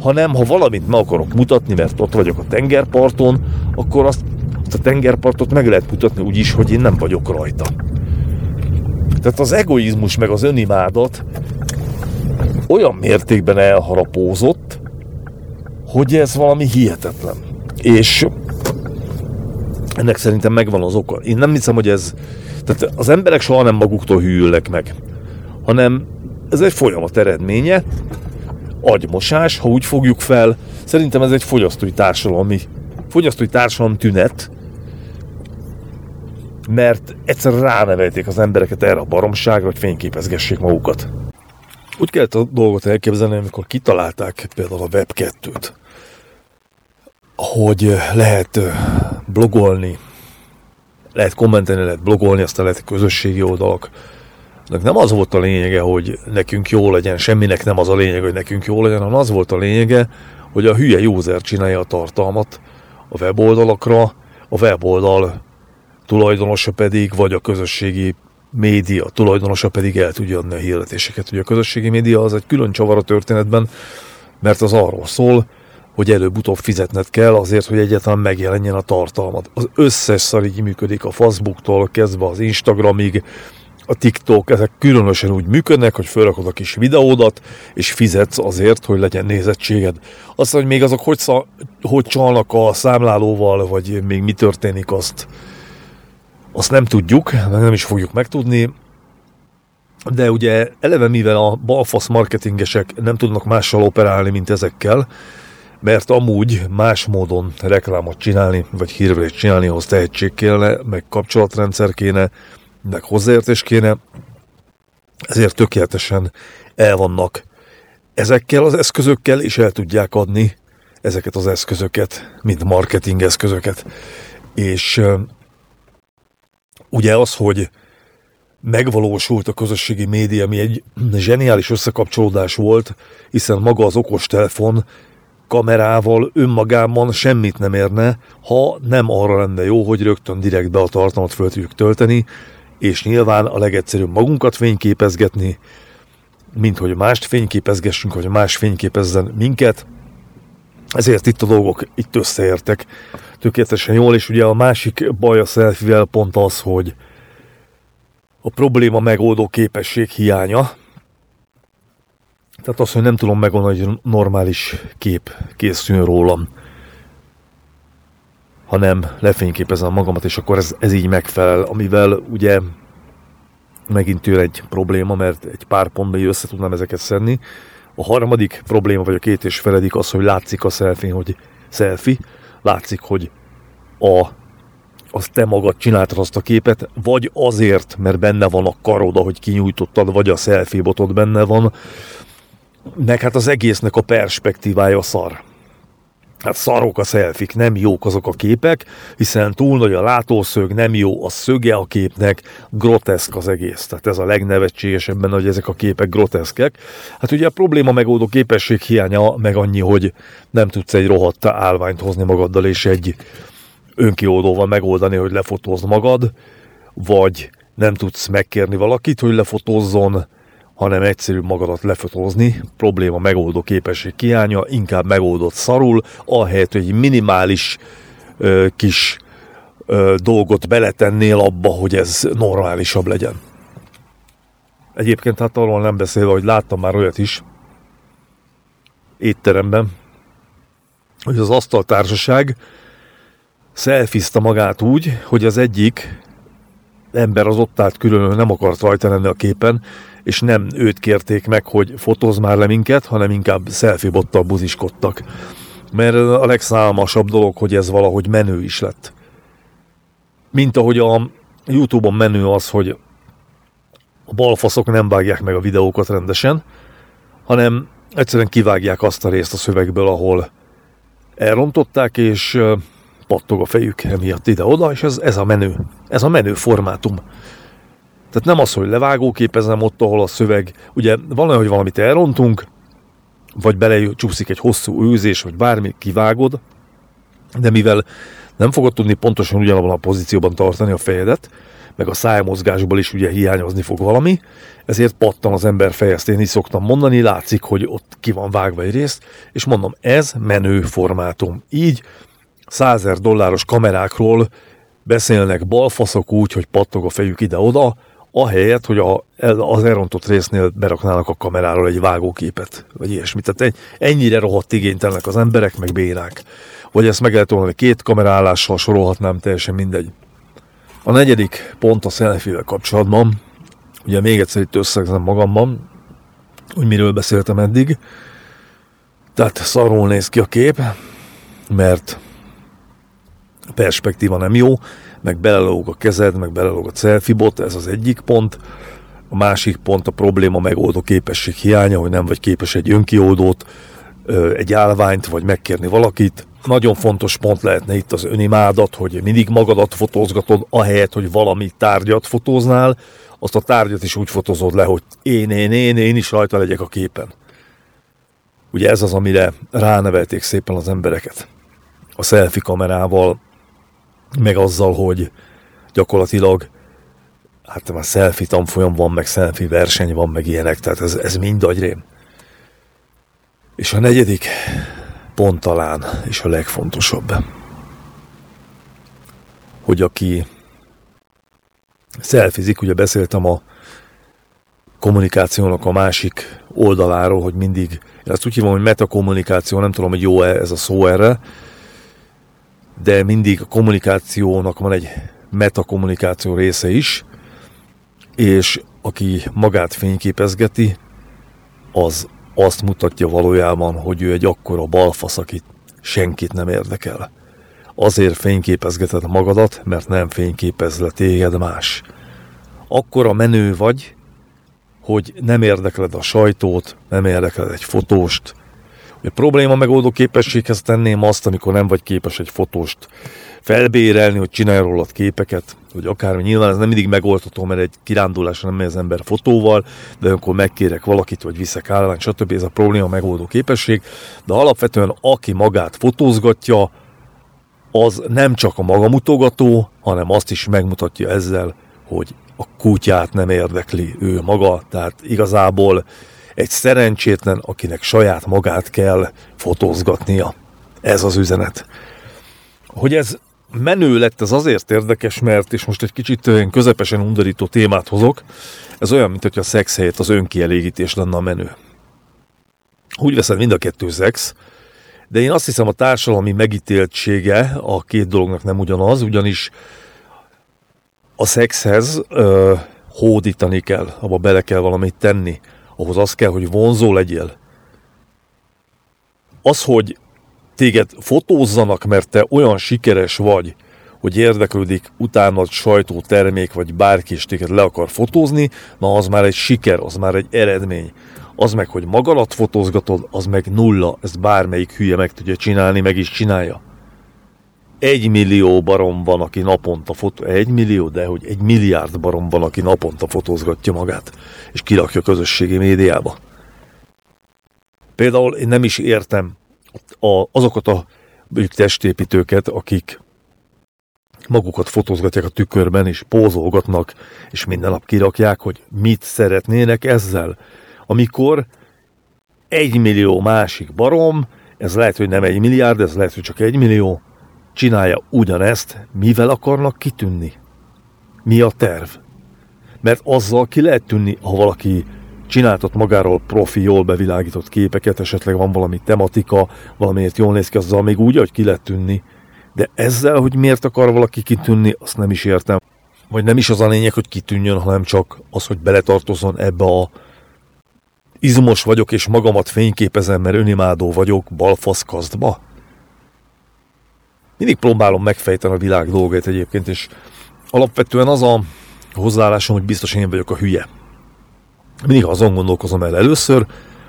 [SPEAKER 1] hanem ha valamit meg akarok mutatni, mert ott vagyok a tengerparton, akkor azt, azt a tengerpartot meg lehet mutatni úgy is, hogy én nem vagyok rajta. Tehát az egoizmus meg az önimádat olyan mértékben elharapózott, hogy ez valami hihetetlen. És ennek szerintem megvan az oka. Én nem hiszem, hogy ez... Tehát az emberek soha nem maguktól hűlnek meg, hanem ez egy folyamat eredménye, agymosás, ha úgy fogjuk fel. Szerintem ez egy fogyasztói társadalmi, fogyasztói társadalom tünet, mert egyszer ránevelték az embereket erre a baromságra, hogy fényképezgessék magukat. Úgy kellett a dolgot elképzelni, amikor kitalálták például a Web2-t, hogy lehet blogolni, lehet kommentelni, lehet blogolni, aztán lehet közösségi oldalak. Nem az volt a lényege, hogy nekünk jó legyen, semminek nem az a lényeg, hogy nekünk jó legyen, hanem az volt a lényege, hogy a hülye user csinálja a tartalmat a weboldalakra, a weboldal tulajdonosa pedig, vagy a közösségi média tulajdonosa pedig el tudja adni a hirdetéseket. Ugye a közösségi média az egy külön csavar a történetben, mert az arról szól, hogy előbb-utóbb fizetned kell azért, hogy egyáltalán megjelenjen a tartalmad. Az összes szar így működik a Facebooktól kezdve az Instagramig, a TikTok, ezek különösen úgy működnek, hogy felrakod a kis videódat, és fizetsz azért, hogy legyen nézettséged. Azt, hogy még azok hogy, szá- hogy csalnak a számlálóval, vagy még mi történik, azt, azt nem tudjuk, meg nem is fogjuk megtudni. De ugye eleve mivel a balfasz marketingesek nem tudnak mással operálni, mint ezekkel, mert amúgy más módon reklámot csinálni, vagy hírverést csinálni, ahhoz tehetség kéne, meg kapcsolatrendszer kéne, meg hozzáértés kéne, ezért tökéletesen el vannak ezekkel az eszközökkel, és el tudják adni ezeket az eszközöket, mint marketing eszközöket. És ugye az, hogy megvalósult a közösségi média, ami egy zseniális összekapcsolódás volt, hiszen maga az okostelefon kamerával önmagában semmit nem érne, ha nem arra lenne jó, hogy rögtön direkt be a tartalmat föl tudjuk tölteni, és nyilván a legegyszerűbb magunkat fényképezgetni, mint hogy mást fényképezgessünk, vagy más fényképezzen minket. Ezért itt a dolgok itt összeértek tökéletesen jól, és ugye a másik baj a selfie pont az, hogy a probléma megoldó képesség hiánya. Tehát az, hogy nem tudom megoldani, hogy normális kép készüljön rólam hanem lefényképezem magamat, és akkor ez, ez így megfelel, amivel ugye megint jön egy probléma, mert egy pár pontban össze tudnám ezeket szedni. A harmadik probléma, vagy a két és feledik az, hogy látszik a selfie, hogy selfie, látszik, hogy a, az te magad csináltad azt a képet, vagy azért, mert benne van a karod, ahogy kinyújtottad, vagy a selfie botod benne van, meg hát az egésznek a perspektívája szar hát szarok a szelfik, nem jók azok a képek, hiszen túl nagy a látószög, nem jó a szöge a képnek, groteszk az egész. Tehát ez a legnevetségesebb benne, hogy ezek a képek groteszkek. Hát ugye a probléma megoldó képesség hiánya meg annyi, hogy nem tudsz egy rohadt állványt hozni magaddal, és egy önkioldóval megoldani, hogy lefotózd magad, vagy nem tudsz megkérni valakit, hogy lefotózzon, hanem egyszerű magadat lefotózni, probléma megoldó képesség kiánya, inkább megoldott szarul, ahelyett, hogy minimális ö, kis ö, dolgot beletennél abba, hogy ez normálisabb legyen. Egyébként hát arról nem beszélve, hogy láttam már olyat is étteremben, hogy az asztaltársaság szelfizta magát úgy, hogy az egyik ember az ott állt külön, nem akart rajta lenni a képen, és nem őt kérték meg, hogy fotóz már le minket, hanem inkább selfie bottal buziskodtak. Mert a legszálmasabb dolog, hogy ez valahogy menő is lett. Mint ahogy a Youtube-on menő az, hogy a balfaszok nem vágják meg a videókat rendesen, hanem egyszerűen kivágják azt a részt a szövegből, ahol elrontották, és pattog a fejük emiatt ide-oda, és ez, ez a menő. Ez a menő formátum. Tehát nem az, hogy levágóképezem ott, ahol a szöveg, ugye van olyan, hogy valamit elrontunk, vagy belecsúszik egy hosszú őzés, vagy bármi, kivágod, de mivel nem fogod tudni pontosan ugyanabban a pozícióban tartani a fejedet, meg a szájmozgásból is ugye hiányozni fog valami, ezért pattan az ember feje, ezt én is szoktam mondani, látszik, hogy ott ki van vágva egy részt, és mondom, ez menő formátum. Így 100 dolláros kamerákról beszélnek balfaszok úgy, hogy pattog a fejük ide-oda, ahelyett, hogy a, az elrontott résznél beraknának a kameráról egy vágóképet, vagy ilyesmit. Tehát ennyire rohadt igénytelenek az emberek, meg bénák. Vagy ezt meg lehet volna két kamerállással sorolhatnám, teljesen mindegy. A negyedik pont a selfie kapcsolatban, ugye még egyszer itt összegzem magamban, hogy miről beszéltem eddig. Tehát szarul néz ki a kép, mert a perspektíva nem jó, meg belelóg a kezed, meg belelóg a selfie bot, ez az egyik pont. A másik pont a probléma megoldó képesség hiánya, hogy nem vagy képes egy önkioldót, egy állványt, vagy megkérni valakit. Nagyon fontos pont lehetne itt az önimádat, hogy mindig magadat fotózgatod, ahelyett, hogy valami tárgyat fotóznál, azt a tárgyat is úgy fotózod le, hogy én, én, én, én is rajta legyek a képen. Ugye ez az, amire ránevelték szépen az embereket. A selfie kamerával meg azzal, hogy gyakorlatilag hát már selfie tanfolyam van, meg selfie verseny van, meg ilyenek, tehát ez, ez mind agyrém. És a negyedik pont talán, és a legfontosabb, hogy aki szelfizik, ugye beszéltem a kommunikációnak a másik oldaláról, hogy mindig, én azt úgy hívom, hogy metakommunikáció, nem tudom, hogy jó-e ez a szó erre, de mindig a kommunikációnak van egy metakommunikáció része is, és aki magát fényképezgeti, az azt mutatja valójában, hogy ő egy akkora balfasz, akit senkit nem érdekel. Azért fényképezgeted magadat, mert nem fényképez le téged más. Akkora menő vagy, hogy nem érdekled a sajtót, nem érdekled egy fotóst, a probléma megoldó képességhez tenném azt, amikor nem vagy képes egy fotóst felbérelni, hogy csinálj róla képeket, hogy akármi. Nyilván ez nem mindig megoldható, mert egy kirándulásra nem megy az ember fotóval, de akkor megkérek valakit, vagy viszek állványt, stb. Ez a probléma megoldó képesség. De alapvetően aki magát fotózgatja, az nem csak a magamutogató, hanem azt is megmutatja ezzel, hogy a kutyát nem érdekli ő maga, tehát igazából egy szerencsétlen, akinek saját magát kell fotózgatnia. Ez az üzenet. Hogy ez menő lett, ez azért érdekes, mert, és most egy kicsit közepesen undorító témát hozok, ez olyan, mint hogy a szex helyett az önkielégítés lenne a menő. Úgy veszed mind a kettő szex, de én azt hiszem a társadalmi megítéltsége a két dolognak nem ugyanaz, ugyanis a szexhez ö, hódítani kell, abba bele kell valamit tenni ahhoz az kell, hogy vonzó legyél. Az, hogy téged fotózzanak, mert te olyan sikeres vagy, hogy érdeklődik utánad sajtó, termék, vagy bárki is téged le akar fotózni, na az már egy siker, az már egy eredmény. Az meg, hogy magadat fotózgatod, az meg nulla, ezt bármelyik hülye meg tudja csinálni, meg is csinálja. Egy millió barom van, aki naponta fotó... Egy millió, de hogy egy milliárd barom van, aki naponta fotózgatja magát, és kirakja közösségi médiába. Például én nem is értem a, azokat a testépítőket, akik magukat fotózgatják a tükörben, és pózolgatnak, és minden nap kirakják, hogy mit szeretnének ezzel. Amikor egy millió másik barom, ez lehet, hogy nem egy milliárd, ez lehet, hogy csak egy millió, csinálja ugyanezt, mivel akarnak kitűnni? Mi a terv? Mert azzal ki lehet tűnni, ha valaki csináltat magáról profi, jól bevilágított képeket, esetleg van valami tematika, valamiért jól néz ki, azzal még úgy, hogy ki lehet tűnni. De ezzel, hogy miért akar valaki kitűnni, azt nem is értem. Vagy nem is az a lényeg, hogy kitűnjön, hanem csak az, hogy beletartozon ebbe a izmos vagyok és magamat fényképezem, mert önimádó vagyok balfaszkasztba mindig próbálom megfejteni a világ dolgait egyébként, és alapvetően az a hozzáállásom, hogy biztos én vagyok a hülye. Mindig azon gondolkozom el először,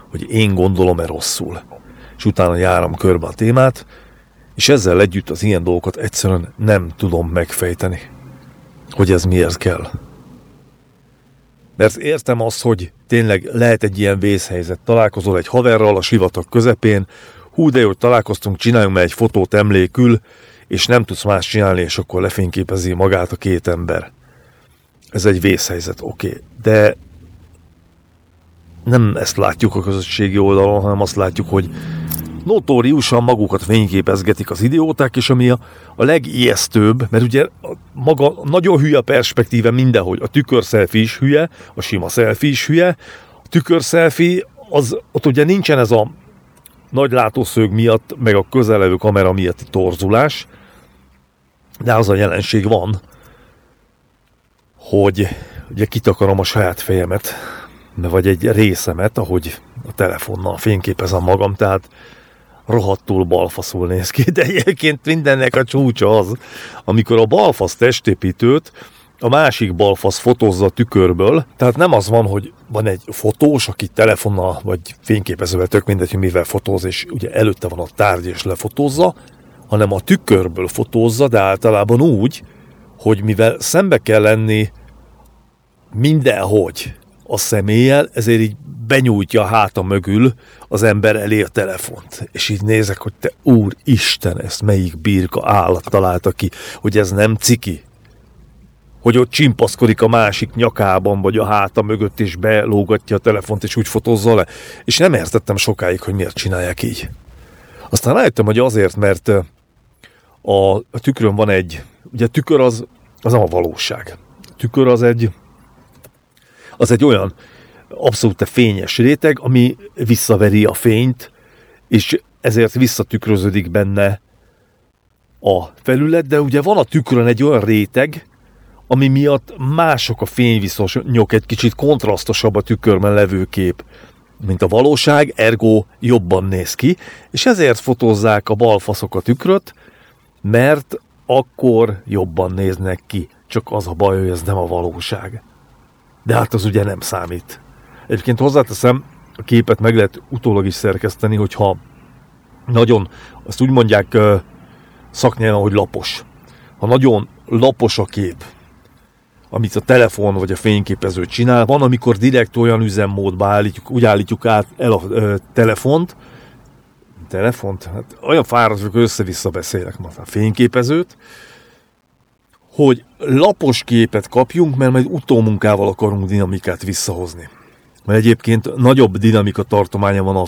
[SPEAKER 1] hogy én gondolom-e rosszul. És utána járom körbe a témát, és ezzel együtt az ilyen dolgokat egyszerűen nem tudom megfejteni, hogy ez miért kell. Mert értem azt, hogy tényleg lehet egy ilyen vészhelyzet. Találkozol egy haverral a sivatag közepén, hú de jó, találkoztunk, csináljunk meg egy fotót emlékül, és nem tudsz más csinálni, és akkor lefényképezi magát a két ember. ez egy vészhelyzet, oké, okay. de nem ezt látjuk a közösségi oldalon, hanem azt látjuk, hogy notóriusan magukat fényképezgetik az idióták, és ami a, a legijesztőbb, mert ugye a, maga nagyon hülye perspektíve mindenhogy. A tükörszelfi is hülye, a sima selfie is hülye, a tükörszelfi, az, ott ugye nincsen ez a nagy látószög miatt, meg a közelevő kamera miatti torzulás, de az a jelenség van, hogy ugye kitakarom a saját fejemet, vagy egy részemet, ahogy a telefonnal fényképezem magam, tehát rohadtul balfaszul néz ki, de egyébként mindennek a csúcsa az, amikor a balfasz testépítőt a másik balfasz fotózza a tükörből, tehát nem az van, hogy van egy fotós, aki telefonnal vagy fényképezővel, tök mindegy, hogy mivel fotóz, és ugye előtte van a tárgy és lefotózza, hanem a tükörből fotózza, de általában úgy, hogy mivel szembe kell lenni mindenhogy a személlyel, ezért így benyújtja a háta mögül az ember elé a telefont. És így nézek, hogy te úr Isten, ezt melyik birka állat találta ki, hogy ez nem ciki. Hogy ott csimpaszkodik a másik nyakában, vagy a háta mögött, és belógatja a telefont, és úgy fotózza le. És nem értettem sokáig, hogy miért csinálják így. Aztán rájöttem, hogy azért, mert a, tükrön van egy, ugye tükör az, az nem a valóság. A tükör az egy, az egy olyan abszolút fényes réteg, ami visszaveri a fényt, és ezért visszatükröződik benne a felület, de ugye van a tükrön egy olyan réteg, ami miatt mások a fényviszonyok, egy kicsit kontrasztosabb a tükörben levő kép, mint a valóság, ergo jobban néz ki, és ezért fotózzák a balfaszok a tükröt, mert akkor jobban néznek ki. Csak az a baj, hogy ez nem a valóság. De hát az ugye nem számít. Egyébként hozzáteszem, a képet meg lehet utólag is szerkeszteni, hogyha nagyon, azt úgy mondják szaknyelven, hogy lapos. Ha nagyon lapos a kép, amit a telefon vagy a fényképező csinál, van, amikor direkt olyan üzemmódba állítjuk, úgy állítjuk át el a ö, telefont, telefont, hát olyan fáradt, hogy össze-vissza beszélek ma a fényképezőt, hogy lapos képet kapjunk, mert majd utómunkával akarunk dinamikát visszahozni. Mert egyébként nagyobb dinamika tartománya van a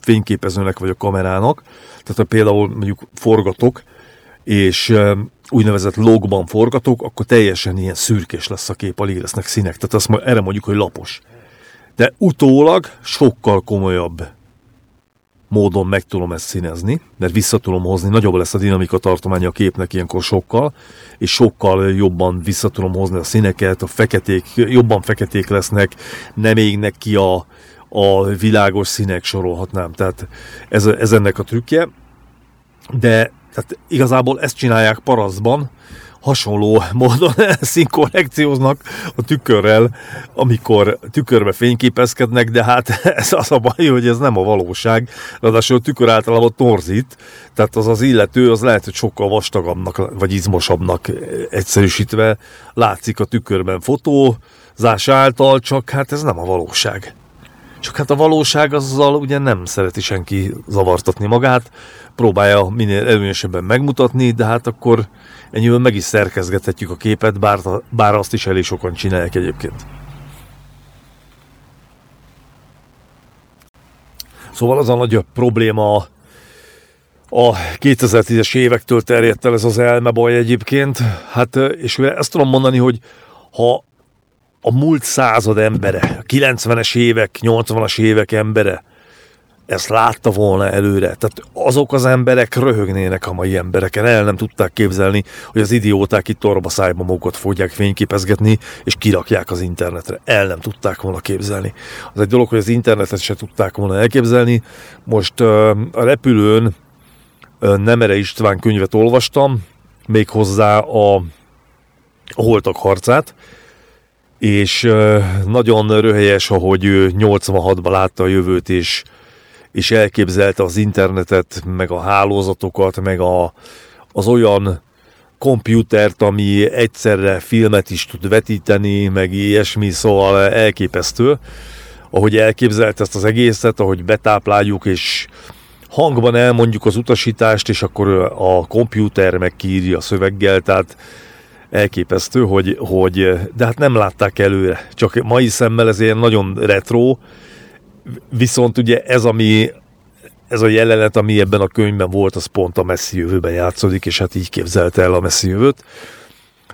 [SPEAKER 1] fényképezőnek vagy a kamerának, tehát ha például mondjuk forgatok, és úgynevezett logban forgatok, akkor teljesen ilyen szürkés lesz a kép, alig lesznek színek. Tehát azt erre mondjuk, hogy lapos. De utólag sokkal komolyabb módon meg tudom ezt színezni, mert vissza tudom hozni, nagyobb lesz a dinamika tartománya a képnek ilyenkor sokkal, és sokkal jobban vissza tudom hozni a színeket, a feketék, jobban feketék lesznek, nem égnek ki a, a világos színek sorolhatnám. Tehát ez, ez ennek a trükkje. De tehát igazából ezt csinálják paraszban, hasonló módon színkorrekcióznak a tükörrel, amikor tükörbe fényképezkednek, de hát ez az a baj, hogy ez nem a valóság. Ráadásul a tükör általában torzít, tehát az az illető, az lehet, hogy sokkal vastagabbnak, vagy izmosabbnak egyszerűsítve látszik a tükörben fotózás által, csak hát ez nem a valóság. Csak hát a valóság azzal ugye nem szereti senki zavartatni magát, próbálja minél előnyösebben megmutatni, de hát akkor ennyivel meg is szerkezgethetjük a képet, bár, bár azt is elég sokan csinálják egyébként. Szóval az a nagy probléma a 2010-es évektől terjedt el ez az elmebaj egyébként. Hát, és ezt tudom mondani, hogy ha a múlt század embere, a 90-es évek, 80-as évek embere ezt látta volna előre. Tehát azok az emberek röhögnének a mai embereken, el nem tudták képzelni, hogy az idióták itt torba szájba magukat fogják fényképezgetni, és kirakják az internetre. El nem tudták volna képzelni. Az egy dolog, hogy az internetet se tudták volna elképzelni. Most a repülőn Nemere István könyvet olvastam, még hozzá a, a holtak harcát, és nagyon röhelyes, ahogy ő 86-ban látta a jövőt, és, és elképzelte az internetet, meg a hálózatokat, meg a, az olyan komputert, ami egyszerre filmet is tud vetíteni, meg ilyesmi, szóval elképesztő, ahogy elképzelt ezt az egészet, ahogy betápláljuk, és hangban elmondjuk az utasítást, és akkor a komputer megkírja a szöveggel, tehát elképesztő, hogy, hogy, de hát nem látták előre, csak mai szemmel ez ilyen nagyon retro, viszont ugye ez, ami ez a jelenet, ami ebben a könyvben volt, az pont a messzi jövőben játszódik, és hát így képzelte el a messzi jövőt.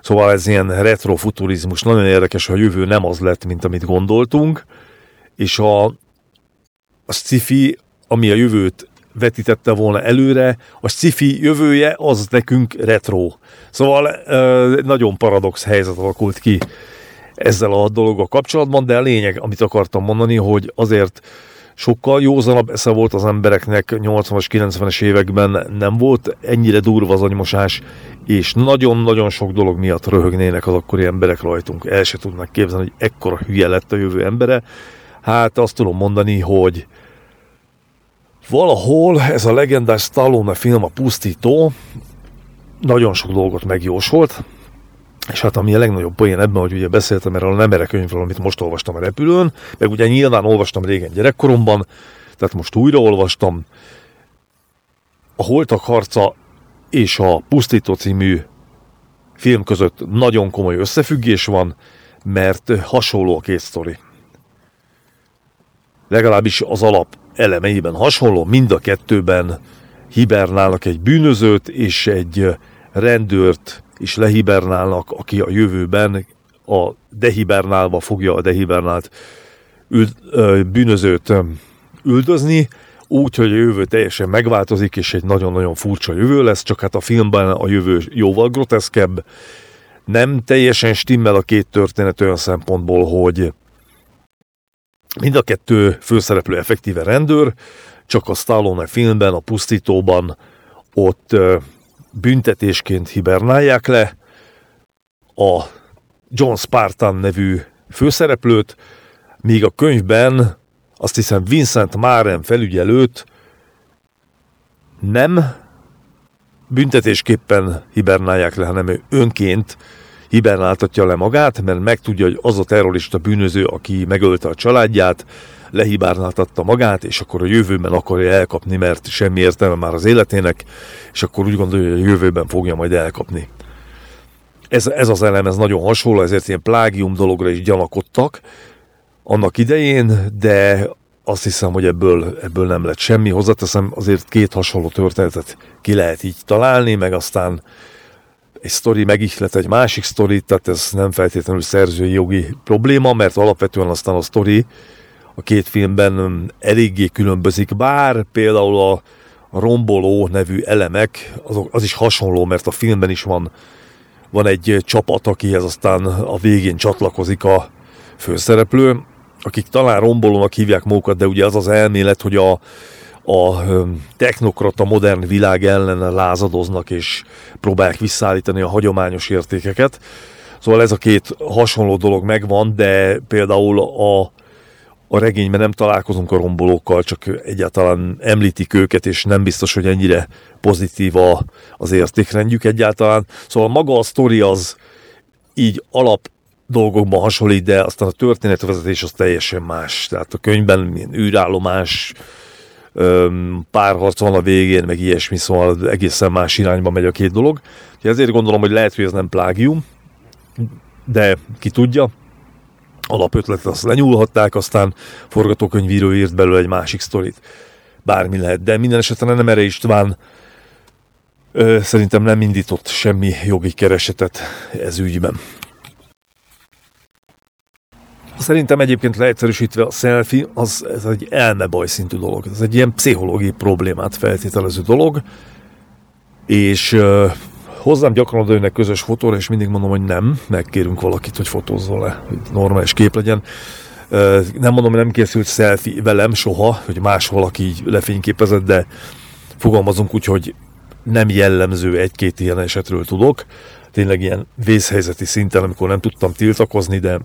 [SPEAKER 1] Szóval ez ilyen retrofuturizmus, nagyon érdekes, hogy a jövő nem az lett, mint amit gondoltunk, és a, a sci-fi, ami a jövőt vetítette volna előre, a sci-fi jövője az nekünk retro. Szóval nagyon paradox helyzet alakult ki ezzel a dologgal kapcsolatban, de a lényeg, amit akartam mondani, hogy azért sokkal józanabb esze volt az embereknek 80-as, 90-es években, nem volt ennyire durva az agymosás, és nagyon-nagyon sok dolog miatt röhögnének az akkori emberek rajtunk. El se tudnak képzelni, hogy ekkora hülye lett a jövő embere. Hát azt tudom mondani, hogy valahol ez a legendás Stallone film a pusztító nagyon sok dolgot megjósolt, és hát ami a legnagyobb poén ebben, hogy ugye beszéltem erről a Nemere könyvről, amit most olvastam a repülőn, meg ugye nyilván olvastam régen gyerekkoromban, tehát most újra olvastam. A Holtak harca és a Pusztító című film között nagyon komoly összefüggés van, mert hasonló a két sztori. Legalábbis az alap elemeiben hasonló, mind a kettőben hibernálnak egy bűnözőt és egy rendőrt is lehibernálnak, aki a jövőben a dehibernálva fogja a dehibernált üld, bűnözőt üldözni, úgy, hogy a jövő teljesen megváltozik, és egy nagyon-nagyon furcsa jövő lesz, csak hát a filmben a jövő jóval groteszkebb. Nem teljesen stimmel a két történet olyan szempontból, hogy mind a kettő főszereplő effektíve rendőr, csak a Stallone filmben, a pusztítóban ott büntetésként hibernálják le a John Spartan nevű főszereplőt, míg a könyvben azt hiszem Vincent Maren felügyelőt nem büntetésképpen hibernálják le, hanem ő önként hibernáltatja le magát, mert megtudja, hogy az a terrorista bűnöző, aki megölte a családját, lehibárnáltatta magát, és akkor a jövőben akarja elkapni, mert semmi értelme már az életének, és akkor úgy gondolja, hogy a jövőben fogja majd elkapni. Ez, ez az elem, ez nagyon hasonló, ezért ilyen plágium dologra is gyanakodtak annak idején, de azt hiszem, hogy ebből, ebből nem lett semmi. Hozzáteszem, azért két hasonló történetet ki lehet így találni, meg aztán egy sztori megihlet egy másik sztorit, tehát ez nem feltétlenül szerzői jogi probléma, mert alapvetően aztán a sztori a két filmben eléggé különbözik, bár például a, romboló nevű elemek, az, az is hasonló, mert a filmben is van, van egy csapat, akihez aztán a végén csatlakozik a főszereplő, akik talán rombolónak hívják magukat, de ugye az az elmélet, hogy a, a technokrata modern világ ellen lázadoznak és próbálják visszaállítani a hagyományos értékeket. Szóval ez a két hasonló dolog megvan, de például a, a regényben nem találkozunk a rombolókkal, csak egyáltalán említik őket, és nem biztos, hogy ennyire pozitív a, az értékrendjük egyáltalán. Szóval maga a sztori az így alap dolgokban hasonlít, de aztán a történetvezetés az teljesen más. Tehát a könyvben űrállomás, párharc van a végén, meg ilyesmi, szóval egészen más irányba megy a két dolog. Ezért gondolom, hogy lehet, hogy ez nem plágium, de ki tudja, alapötletet azt lenyúlhatták, aztán forgatókönyvíró írt belőle egy másik sztorit. Bármi lehet, de minden esetben nem erre István ö, szerintem nem indított semmi jogi keresetet ez ügyben. Szerintem egyébként leegyszerűsítve a selfie az ez egy elmebaj szintű dolog. Ez egy ilyen pszichológiai problémát feltételező dolog, és ö, hozzám gyakran odajönnek közös fotóra, és mindig mondom, hogy nem, megkérünk valakit, hogy fotózzon le, hogy normális kép legyen. Nem mondom, hogy nem készült selfie velem soha, hogy más valaki így lefényképezett, de fogalmazunk úgy, hogy nem jellemző egy-két ilyen esetről tudok. Tényleg ilyen vészhelyzeti szinten, amikor nem tudtam tiltakozni, de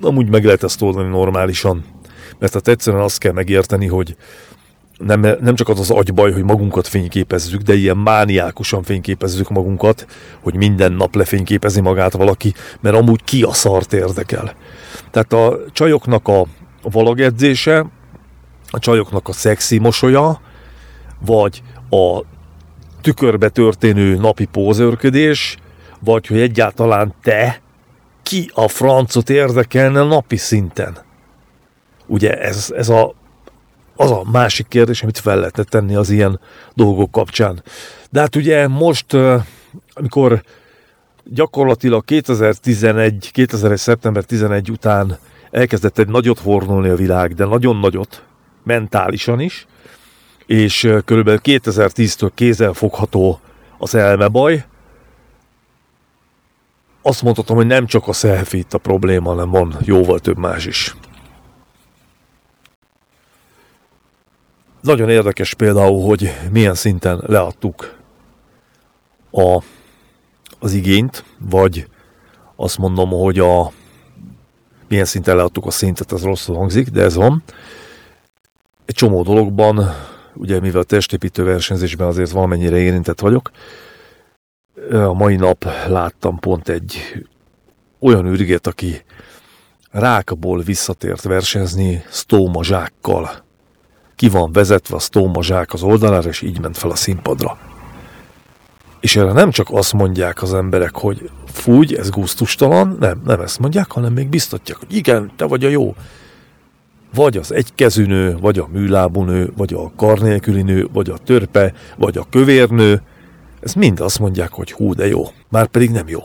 [SPEAKER 1] amúgy meg lehet ezt oldani normálisan. Mert hát egyszerűen azt kell megérteni, hogy nem, nem csak az az agybaj, hogy magunkat fényképezzük, de ilyen mániákusan fényképezzük magunkat, hogy minden nap lefényképezi magát valaki, mert amúgy ki a szart érdekel. Tehát a csajoknak a valagedzése, a csajoknak a szexi mosolya, vagy a tükörbe történő napi pózörködés, vagy hogy egyáltalán te ki a francot érdekelne napi szinten? Ugye ez, ez a, az a másik kérdés, amit fel lehetne tenni az ilyen dolgok kapcsán. De hát ugye most, amikor gyakorlatilag 2011, 2001. szeptember 11 után elkezdett egy nagyot hornolni a világ, de nagyon nagyot, mentálisan is, és körülbelül 2010-től kézzel fogható az elmebaj. Azt mondhatom, hogy nem csak a selfie itt a probléma, hanem van jóval több más is. Nagyon érdekes például, hogy milyen szinten leadtuk a, az igényt, vagy azt mondom, hogy a milyen szinten leadtuk a szintet, ez rosszul hangzik, de ez van. Egy csomó dologban, ugye mivel testépítő versenyzésben azért valamennyire érintett vagyok, a mai nap láttam pont egy olyan ürgét, aki rákból visszatért versenyezni sztómazsákkal. Ki van vezetve a sztómazsák az oldalára, és így ment fel a színpadra. És erre nem csak azt mondják az emberek, hogy fúgy, ez gusztustalan, nem, nem ezt mondják, hanem még biztatják, hogy igen, te vagy a jó. Vagy az egykezű nő, vagy a műlábú nő, vagy a karnélküli nő, vagy a törpe, vagy a kövérnő. Ez mind azt mondják, hogy hú, de jó. Már pedig nem jó.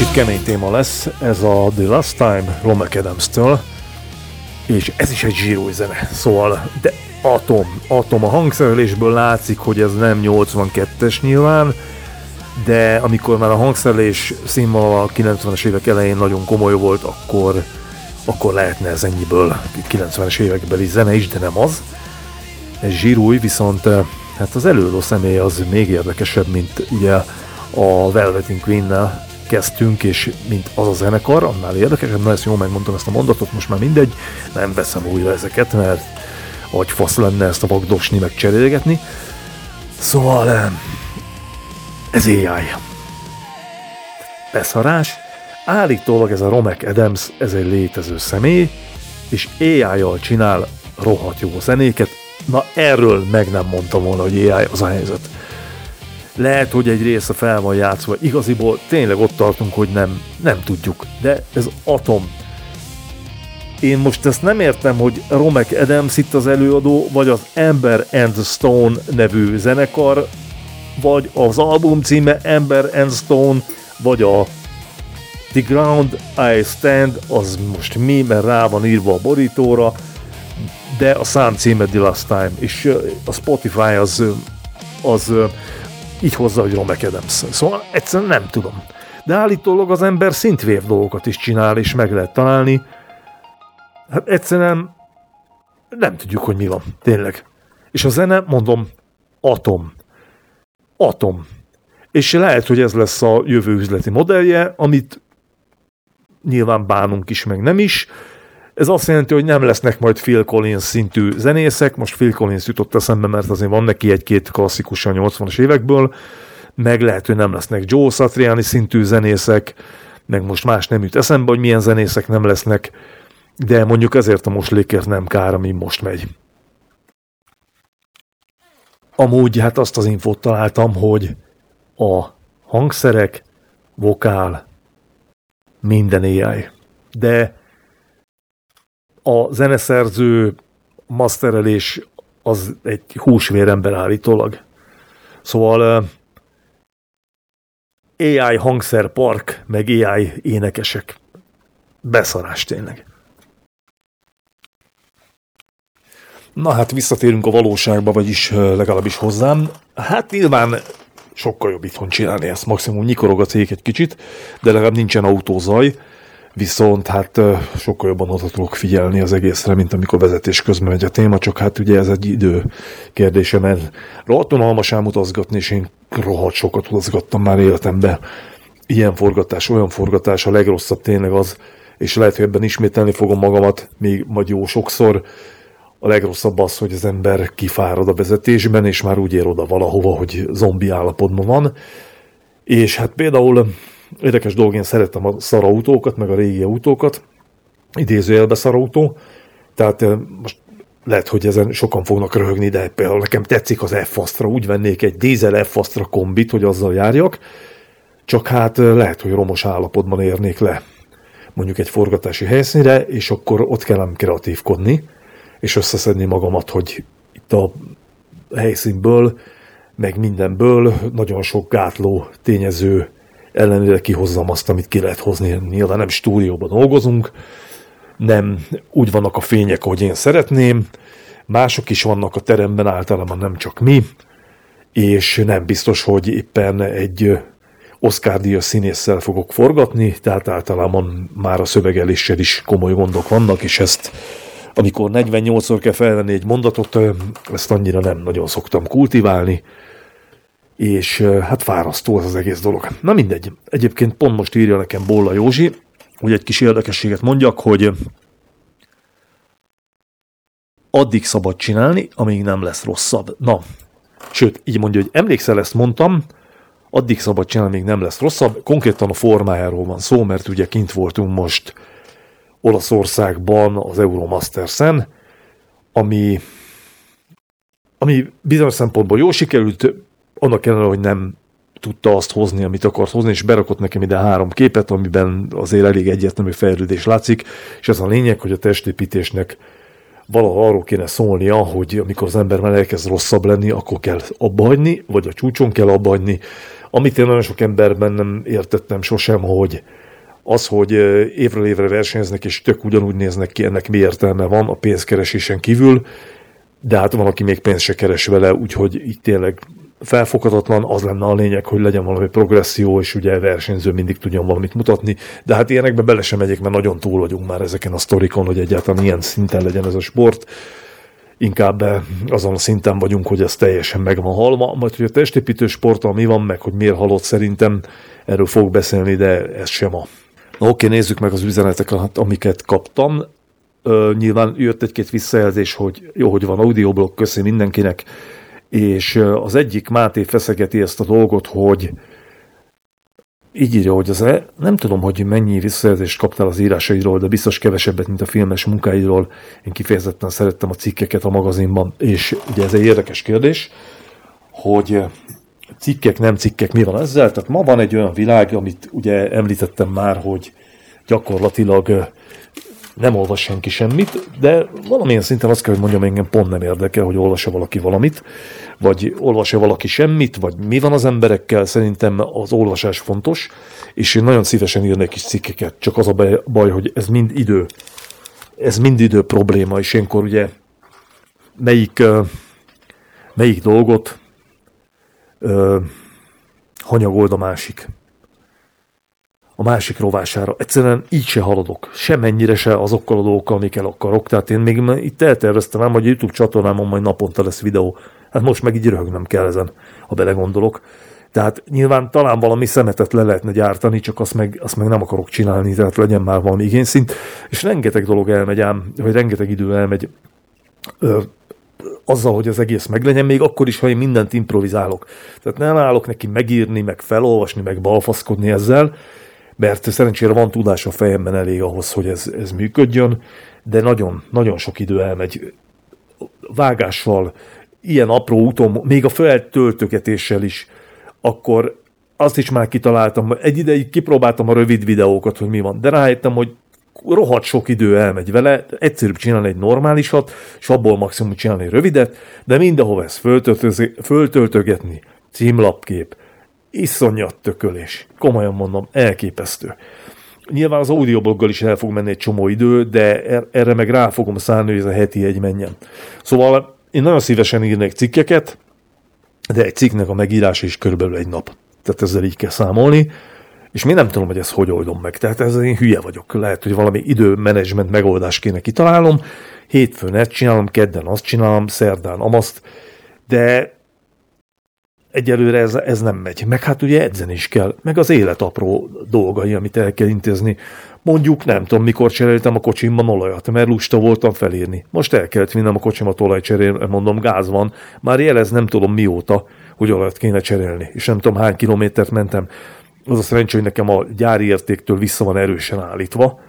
[SPEAKER 1] Kicsit kemény téma lesz, ez a The Last Time Romek Adams-től, és ez is egy zsírúj zene, szóval, de atom, atom a hangszerelésből látszik, hogy ez nem 82-es nyilván, de amikor már a hangszerelés színvonal a 90-es évek elején nagyon komoly volt, akkor, akkor lehetne ez ennyiből 90-es évekbeli zene is, de nem az. Ez zsírúj, viszont eh, hát az előadó személy az még érdekesebb, mint ugye a Velvet Queen-nel kezdtünk, és mint az a zenekar, annál érdekesebb, na ezt jól megmondtam ezt a mondatot, most már mindegy, nem veszem újra ezeket, mert fasz lenne ezt a vagdosni, meg cserélgetni. Szóval ez AI. Beszarás. Állítólag ez a Romek Adams, ez egy létező személy, és AI-jal csinál rohadt jó zenéket. Na erről meg nem mondtam volna, hogy AI az a helyzet. Lehet, hogy egy része fel van játszva, igaziból tényleg ott tartunk, hogy nem, nem tudjuk, de ez atom. Én most ezt nem értem, hogy Romek Adams itt az előadó, vagy az Amber and Stone nevű zenekar, vagy az album címe Amber and Stone, vagy a The Ground I Stand, az most mi, mert rá van írva a borítóra, de a szám címe The Last Time, és a Spotify az, az így hozza, hogy Romek Adams. Szóval egyszerűen nem tudom. De állítólag az ember szintvév dolgokat is csinál, és meg lehet találni. Hát egyszerűen nem tudjuk, hogy mi van, tényleg. És a zene, mondom, atom. Atom. És lehet, hogy ez lesz a jövő üzleti modellje, amit nyilván bánunk is, meg nem is. Ez azt jelenti, hogy nem lesznek majd Phil Collins szintű zenészek, most Phil Collins jutott eszembe, mert azért van neki egy-két klasszikus a 80-as évekből, meg lehet, hogy nem lesznek Joe Satriani szintű zenészek, meg most más nem jut eszembe, hogy milyen zenészek nem lesznek, de mondjuk ezért a moslékért nem kár, ami most megy. Amúgy hát azt az infót találtam, hogy a hangszerek, vokál, minden AI. De a zeneszerző masterelés az egy húsvérember állítólag. Szóval AI hangszerpark, meg AI énekesek. Beszarás tényleg. Na hát visszatérünk a valóságba, vagyis legalábbis hozzám. Hát nyilván sokkal jobb itthon csinálni ezt, maximum nyikorog a cég egy kicsit, de legalább nincsen autózaj, viszont hát sokkal jobban oda tudok figyelni az egészre, mint amikor vezetés közben megy a téma, csak hát ugye ez egy idő kérdése, mert rohadt unalmas ám utazgatni, és én rohadt sokat utazgattam már életemben. Ilyen forgatás, olyan forgatás, a legrosszabb tényleg az, és lehet, hogy ebben ismételni fogom magamat még majd jó sokszor, a legrosszabb az, hogy az ember kifárad a vezetésben, és már úgy ér oda valahova, hogy zombi állapotban van. És hát például érdekes dolog, én szeretem a szarautókat, meg a régi autókat, idézőjelbe szarautó, tehát most lehet, hogy ezen sokan fognak röhögni, de például nekem tetszik az f úgy vennék egy dízel f kombit, hogy azzal járjak, csak hát lehet, hogy romos állapotban érnék le mondjuk egy forgatási helyszínre, és akkor ott kellem kreatívkodni, és összeszedni magamat, hogy itt a helyszínből, meg mindenből nagyon sok gátló tényező ellenére kihozzam azt, amit ki lehet hozni. Nyilván nem stúdióban dolgozunk, nem úgy vannak a fények, ahogy én szeretném, mások is vannak a teremben, általában nem csak mi, és nem biztos, hogy éppen egy Oscar díjas színésszel fogok forgatni, tehát általában már a szövegeléssel is komoly gondok vannak, és ezt amikor 48-szor kell felvenni egy mondatot, ezt annyira nem nagyon szoktam kultiválni, és hát fárasztó az az egész dolog. Na mindegy. Egyébként pont most írja nekem Bolla Józsi, hogy egy kis érdekességet mondjak, hogy addig szabad csinálni, amíg nem lesz rosszabb. Na, sőt, így mondja, hogy emlékszel, ezt mondtam, addig szabad csinálni, amíg nem lesz rosszabb. Konkrétan a formájáról van szó, mert ugye kint voltunk most Olaszországban az Euromasters-en, ami, ami bizonyos szempontból jó sikerült, annak ellenére, hogy nem tudta azt hozni, amit akart hozni, és berakott nekem ide három képet, amiben azért elég egyértelmű fejlődés látszik, és ez a lényeg, hogy a testépítésnek valaha arról kéne szólnia, hogy amikor az ember már elkezd rosszabb lenni, akkor kell abba hagyni, vagy a csúcson kell abba hagyni. Amit én nagyon sok emberben nem értettem sosem, hogy az, hogy évről évre versenyeznek, és tök ugyanúgy néznek ki, ennek mi értelme van a pénzkeresésen kívül, de hát van, aki még pénzt se keres vele, úgyhogy itt tényleg felfoghatatlan, az lenne a lényeg, hogy legyen valami progresszió, és ugye versenyző mindig tudjon valamit mutatni, de hát ilyenekbe bele sem megyek, mert nagyon túl vagyunk már ezeken a sztorikon, hogy egyáltalán ilyen szinten legyen ez a sport. Inkább azon a szinten vagyunk, hogy ez teljesen meg van halva. Majd, hogy a testépítő sporttal mi van, meg hogy miért halott szerintem, erről fog beszélni, de ez sem a. Na oké, nézzük meg az üzeneteket, amiket kaptam. Ö, nyilván jött egy-két visszajelzés, hogy jó, hogy van audioblog, köszi mindenkinek és az egyik Máté feszegeti ezt a dolgot, hogy így írja, hogy az nem tudom, hogy mennyi visszajelzést kaptál az írásaidról, de biztos kevesebbet, mint a filmes munkáidról. Én kifejezetten szerettem a cikkeket a magazinban, és ugye ez egy érdekes kérdés, hogy cikkek, nem cikkek, mi van ezzel? Tehát ma van egy olyan világ, amit ugye említettem már, hogy gyakorlatilag nem olvas senki semmit, de valamilyen szinten azt kell, hogy mondjam, engem pont nem érdekel, hogy olvassa valaki valamit, vagy olvassa valaki semmit, vagy mi van az emberekkel, szerintem az olvasás fontos, és én nagyon szívesen írnék kis cikkeket, csak az a baj, hogy ez mind idő. Ez mind idő probléma, és ilyenkor ugye melyik, melyik dolgot hanyagold a másik a másik rovására. Egyszerűen így se haladok. Semennyire se azokkal a dolgokkal, amikkel akarok. Tehát én még itt elterveztem ám, hogy YouTube csatornámon majd naponta lesz videó. Hát most meg így röhögnem kell ezen, ha belegondolok. Tehát nyilván talán valami szemetet le lehetne gyártani, csak azt meg, azt meg nem akarok csinálni, tehát legyen már valami igényszint. És rengeteg dolog elmegy ám, vagy rengeteg idő elmegy ö, azzal, hogy az egész meglegyen, még akkor is, ha én mindent improvizálok. Tehát nem állok neki megírni, meg felolvasni, meg balfaszkodni ezzel, mert szerencsére van tudás a fejemben elég ahhoz, hogy ez, ez működjön, de nagyon, nagyon sok idő elmegy. Vágással, ilyen apró úton, még a feltöltögetéssel is, akkor azt is már kitaláltam, egy ideig kipróbáltam a rövid videókat, hogy mi van, de rájöttem, hogy rohadt sok idő elmegy vele, egyszerűbb csinálni egy normálisat, és abból maximum csinálni rövidet, de mindenhova ezt föltöltögetni, címlapkép, iszonyat tökölés. Komolyan mondom, elképesztő. Nyilván az audiobloggal is el fog menni egy csomó idő, de er- erre meg rá fogom szállni, hogy ez a heti egy menjen. Szóval én nagyon szívesen írnék cikkeket, de egy cikknek a megírása is körülbelül egy nap. Tehát ezzel így kell számolni, és mi nem tudom, hogy ezt hogy oldom meg. Tehát ez én hülye vagyok. Lehet, hogy valami időmenedzsment megoldás kéne kitalálnom. Hétfőn ezt csinálom, kedden azt csinálom, szerdán amaszt, de egyelőre ez, ez nem megy. Meg hát ugye edzeni is kell, meg az élet apró dolgai, amit el kell intézni. Mondjuk nem tudom, mikor cseréltem a kocsimban olajat, mert lusta voltam felírni. Most el kellett vinnem a kocsimat olajcserélni, mondom, gáz van. Már jelez nem tudom mióta, hogy olajat kéne cserélni. És nem tudom hány kilométert mentem. Az a szerencsé, hogy nekem a gyári értéktől vissza van erősen állítva.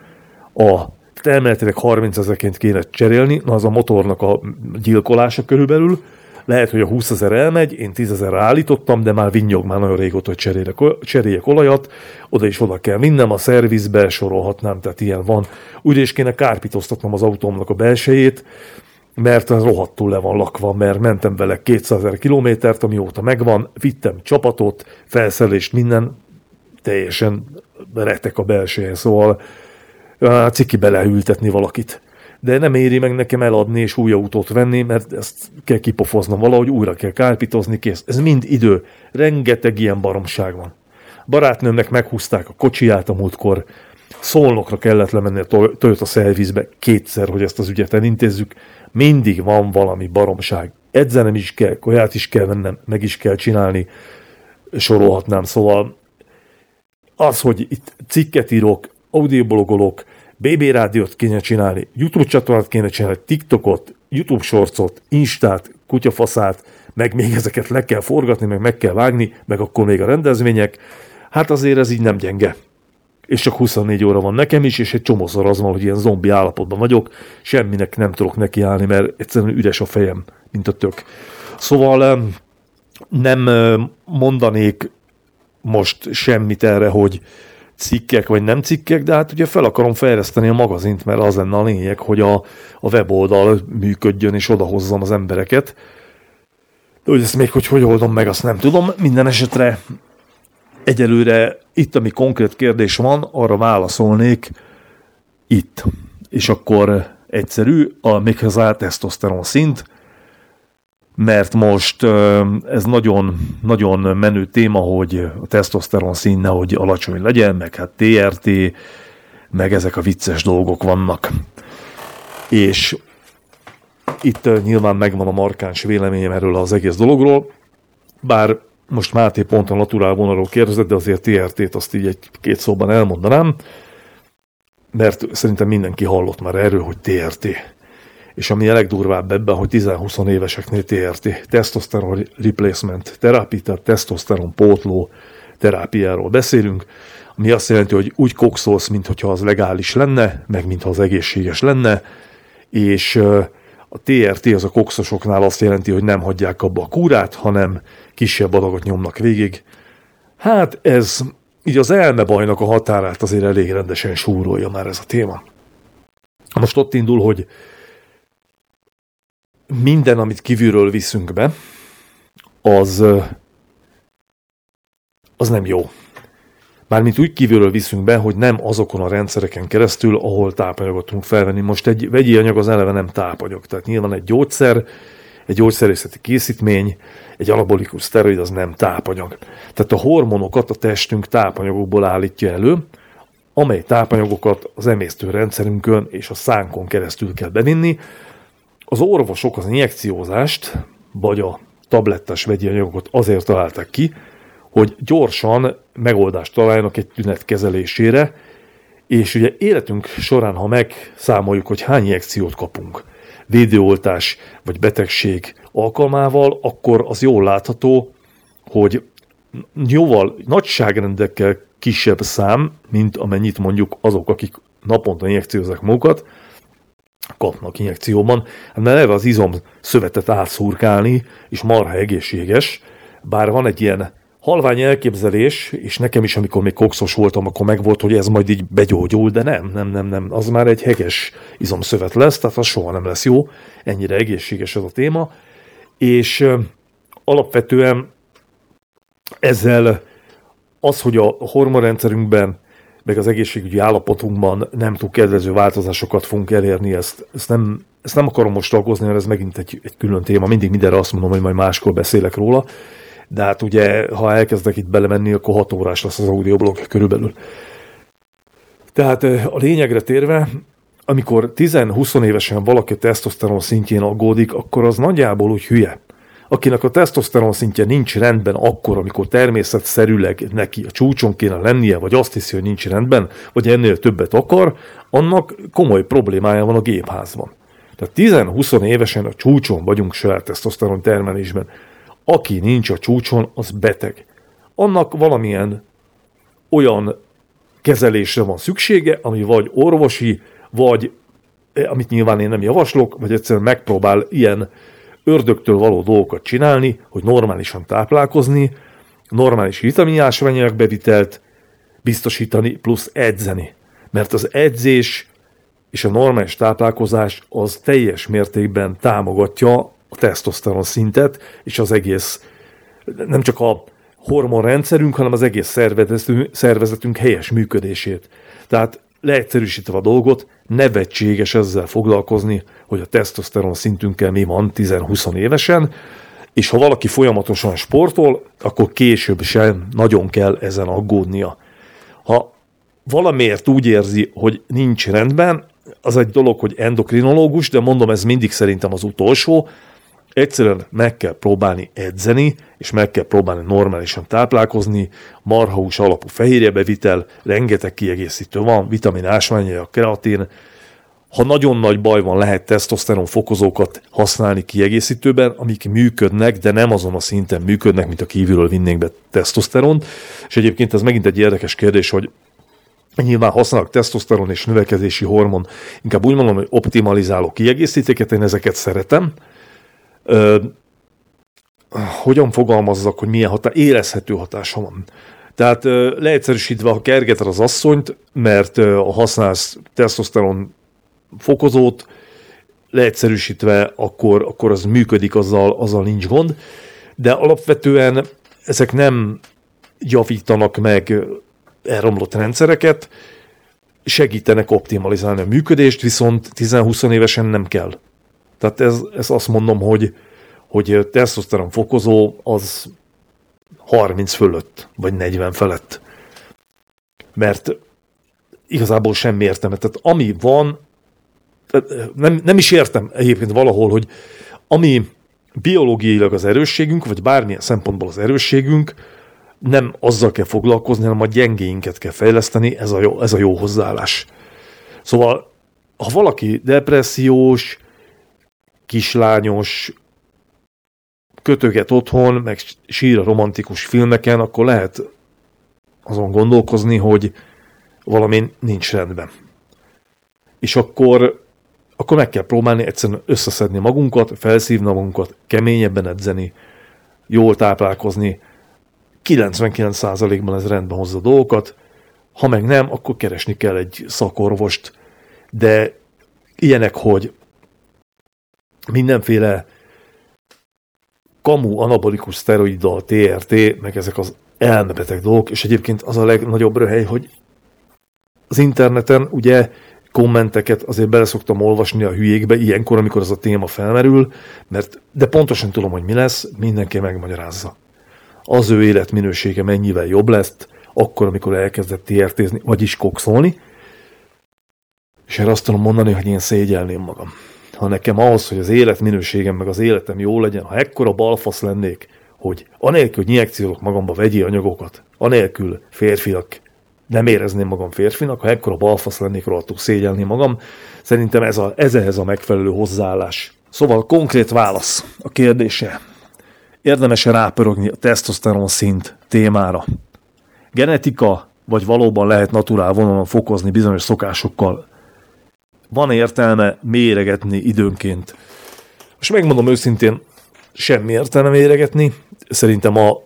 [SPEAKER 1] A elméletileg 30 ezerként kéne cserélni, na az a motornak a gyilkolása körülbelül, lehet, hogy a 20 ezer elmegy, én 10 ezer állítottam, de már vinnyog már nagyon régóta, hogy cserélek, cseréljek olajat, oda is oda kell vinnem, a szervizbe sorolhatnám, tehát ilyen van. Úgy is kéne kárpitoztatnom az autómnak a belsejét, mert az rohadtul le van lakva, mert mentem vele 200 ezer kilométert, amióta megvan, vittem csapatot, felszerelést, minden, teljesen retek a belseje, szóval ciki beleültetni valakit de nem éri meg nekem eladni és új autót venni, mert ezt kell kipofoznom valahogy, újra kell kárpitozni, kész. Ez mind idő. Rengeteg ilyen baromság van. Barátnőmnek meghúzták a kocsiját a múltkor, Szolnokra kellett lemenni a Toyota szervizbe kétszer, hogy ezt az ügyet elintézzük. Mindig van valami baromság. Edzenem is kell, kaját is kell vennem, meg is kell csinálni, sorolhatnám. Szóval az, hogy itt cikket írok, audioblogolok, BB rádiót kéne csinálni, YouTube csatornát kéne csinálni, TikTokot, YouTube sorcot, Instát, kutyafaszát, meg még ezeket le kell forgatni, meg meg kell vágni, meg akkor még a rendezvények. Hát azért ez így nem gyenge. És csak 24 óra van nekem is, és egy csomószor az van, hogy ilyen zombi állapotban vagyok, semminek nem tudok nekiállni, mert egyszerűen üres a fejem, mint a tök. Szóval nem mondanék most semmit erre, hogy cikkek, vagy nem cikkek, de hát ugye fel akarom fejleszteni a magazint, mert az lenne a lényeg, hogy a, a weboldal működjön és odahozzam az embereket. De hogy ezt még hogy hogy oldom meg, azt nem tudom. Minden esetre egyelőre itt, ami konkrét kérdés van, arra válaszolnék itt. És akkor egyszerű, a méghozzá tesztoszteron szint, mert most ez nagyon, nagyon menő téma, hogy a tesztoszteron szín nehogy alacsony legyen, meg hát TRT, meg ezek a vicces dolgok vannak. És itt nyilván megvan a markáns véleményem erről az egész dologról, bár most Máté pont a naturál vonalról kérdezett, de azért TRT-t azt így egy-két szóban elmondanám, mert szerintem mindenki hallott már erről, hogy TRT és ami a legdurvább ebben, hogy 10-20 éveseknél TRT, testosteron replacement therapy, tehát testosteron pótló terápiáról beszélünk, ami azt jelenti, hogy úgy kokszolsz, mintha az legális lenne, meg mintha az egészséges lenne, és a TRT az a kokszosoknál azt jelenti, hogy nem hagyják abba a kúrát, hanem kisebb adagot nyomnak végig. Hát ez így az elmebajnak a határát azért elég rendesen súrolja már ez a téma. Most ott indul, hogy minden, amit kívülről viszünk be, az, az nem jó. Mármint úgy kívülről viszünk be, hogy nem azokon a rendszereken keresztül, ahol tápanyagot tudunk felvenni. Most egy vegyi anyag az eleve nem tápanyag, tehát nyilván egy gyógyszer, egy gyógyszerészeti készítmény, egy anabolikus szteroid az nem tápanyag. Tehát a hormonokat a testünk tápanyagokból állítja elő, amely tápanyagokat az emésztőrendszerünkön és a szánkon keresztül kell bevinni, az orvosok az injekciózást, vagy a tablettes vegyi anyagokat azért találták ki, hogy gyorsan megoldást találjanak egy tünet kezelésére, és ugye életünk során, ha megszámoljuk, hogy hány injekciót kapunk, védőoltás vagy betegség alkalmával, akkor az jól látható, hogy jóval nagyságrendekkel kisebb szám, mint amennyit mondjuk azok, akik naponta injekciózzák magukat, kapnak injekcióban, mert eleve az izom szövetet átszurkálni, és marha egészséges, bár van egy ilyen halvány elképzelés, és nekem is, amikor még kokszos voltam, akkor megvolt, hogy ez majd így begyógyul, de nem, nem, nem, nem, az már egy heges izomszövet lesz, tehát az soha nem lesz jó, ennyire egészséges ez a téma, és alapvetően ezzel az, hogy a hormonrendszerünkben meg az egészségügyi állapotunkban nem túl kedvező változásokat fogunk elérni, ezt, ezt, nem, ezt nem akarom most ragozni, mert ez megint egy, egy külön téma, mindig mindenre azt mondom, hogy majd máskor beszélek róla, de hát ugye, ha elkezdek itt belemenni, akkor 6 órás lesz az audioblog körülbelül. Tehát a lényegre térve, amikor 10-20 évesen valaki tesztoszteron szintjén aggódik, akkor az nagyjából úgy hülye akinek a tesztoszteron szintje nincs rendben akkor, amikor természetszerűleg neki a csúcson kéne lennie, vagy azt hiszi, hogy nincs rendben, vagy ennél többet akar, annak komoly problémája van a gépházban. Tehát 10-20 évesen a csúcson vagyunk saját tesztoszteron termelésben. Aki nincs a csúcson, az beteg. Annak valamilyen olyan kezelésre van szüksége, ami vagy orvosi, vagy eh, amit nyilván én nem javaslok, vagy egyszerűen megpróbál ilyen ördögtől való dolgokat csinálni, hogy normálisan táplálkozni, normális vitaminásványanyag bevitelt biztosítani, plusz edzeni. Mert az edzés és a normális táplálkozás az teljes mértékben támogatja a tesztoszteron szintet, és az egész, nem csak a hormonrendszerünk, hanem az egész szervezetünk, szervezetünk helyes működését. Tehát leegyszerűsítve a dolgot, nevetséges ezzel foglalkozni, hogy a tesztoszteron szintünkkel mi van 10-20 évesen, és ha valaki folyamatosan sportol, akkor később sem nagyon kell ezen aggódnia. Ha valamiért úgy érzi, hogy nincs rendben, az egy dolog, hogy endokrinológus, de mondom, ez mindig szerintem az utolsó, Egyszerűen meg kell próbálni edzeni, és meg kell próbálni normálisan táplálkozni, marhahús alapú fehérjebevitel, rengeteg kiegészítő van, vitamin a kreatin, ha nagyon nagy baj van, lehet tesztoszteron fokozókat használni kiegészítőben, amik működnek, de nem azon a szinten működnek, mint a kívülről vinnénk be tesztoszteront. És egyébként ez megint egy érdekes kérdés, hogy Nyilván használok tesztoszteron és növekedési hormon, inkább úgy mondom, hogy optimalizáló kiegészítőket, én ezeket szeretem, Ö, hogyan fogalmazzak, hogy milyen hatá- érezhető hatása van. Tehát leegyszerűsítve, ha kergeted az asszonyt, mert a használsz tesztoszteron fokozót, leegyszerűsítve, akkor, akkor az működik, azzal, azzal nincs gond, de alapvetően ezek nem javítanak meg elromlott rendszereket, segítenek optimalizálni a működést, viszont 10-20 évesen nem kell. Tehát ez, ez azt mondom, hogy, hogy testoszteron fokozó az 30 fölött, vagy 40 felett. Mert igazából semmi értelme. Tehát ami van, nem, nem is értem egyébként valahol, hogy ami biológiailag az erősségünk, vagy bármilyen szempontból az erősségünk, nem azzal kell foglalkozni, hanem a gyengéinket kell fejleszteni, ez a jó, ez a jó hozzáállás. Szóval, ha valaki depressziós, kislányos, kötöget otthon, meg sír a romantikus filmeken, akkor lehet azon gondolkozni, hogy valami nincs rendben. És akkor, akkor meg kell próbálni egyszerűen összeszedni magunkat, felszívni magunkat, keményebben edzeni, jól táplálkozni. 99%-ban ez rendben hozza dolgokat, ha meg nem, akkor keresni kell egy szakorvost, de ilyenek, hogy mindenféle kamu anabolikus szteroiddal, TRT, meg ezek az elmebeteg dolgok, és egyébként az a legnagyobb röhely, hogy az interneten ugye kommenteket azért bele szoktam olvasni a hülyékbe ilyenkor, amikor az a téma felmerül, mert de pontosan tudom, hogy mi lesz, mindenki megmagyarázza. Az ő életminősége mennyivel jobb lesz, akkor, amikor elkezdett TRT-zni, vagyis kokszolni, és erre azt tudom mondani, hogy én szégyelném magam ha nekem ahhoz, hogy az életminőségem meg az életem jó legyen, ha ekkora balfasz lennék, hogy anélkül, hogy injekciólok magamba vegyi anyagokat, anélkül férfiak nem érezném magam férfinak, ha ekkora balfasz lennék, rohadtul szégyelni magam. Szerintem ez, a, ez ehhez a megfelelő hozzáállás. Szóval konkrét válasz a kérdése. Érdemes-e rápörögni a tesztoszteron szint témára? Genetika, vagy valóban lehet naturál vonalon fokozni bizonyos szokásokkal van értelme méregetni időnként. És megmondom őszintén, semmi értelme méregetni. Szerintem a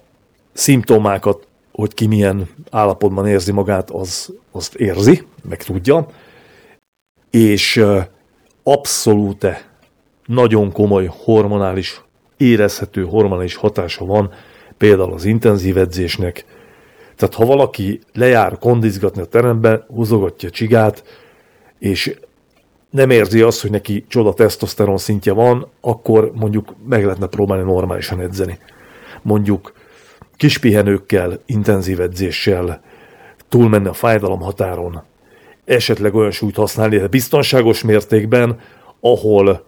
[SPEAKER 1] szimptomákat, hogy ki milyen állapotban érzi magát, az, azt érzi, meg tudja. És abszolút nagyon komoly hormonális, érezhető hormonális hatása van például az intenzív edzésnek. Tehát ha valaki lejár kondizgatni a teremben, húzogatja csigát, és nem érzi azt, hogy neki csoda tesztoszteron szintje van, akkor mondjuk meg lehetne próbálni normálisan edzeni. Mondjuk kis pihenőkkel, intenzív edzéssel, túlmenni a fájdalom határon, esetleg olyan súlyt használni, de biztonságos mértékben, ahol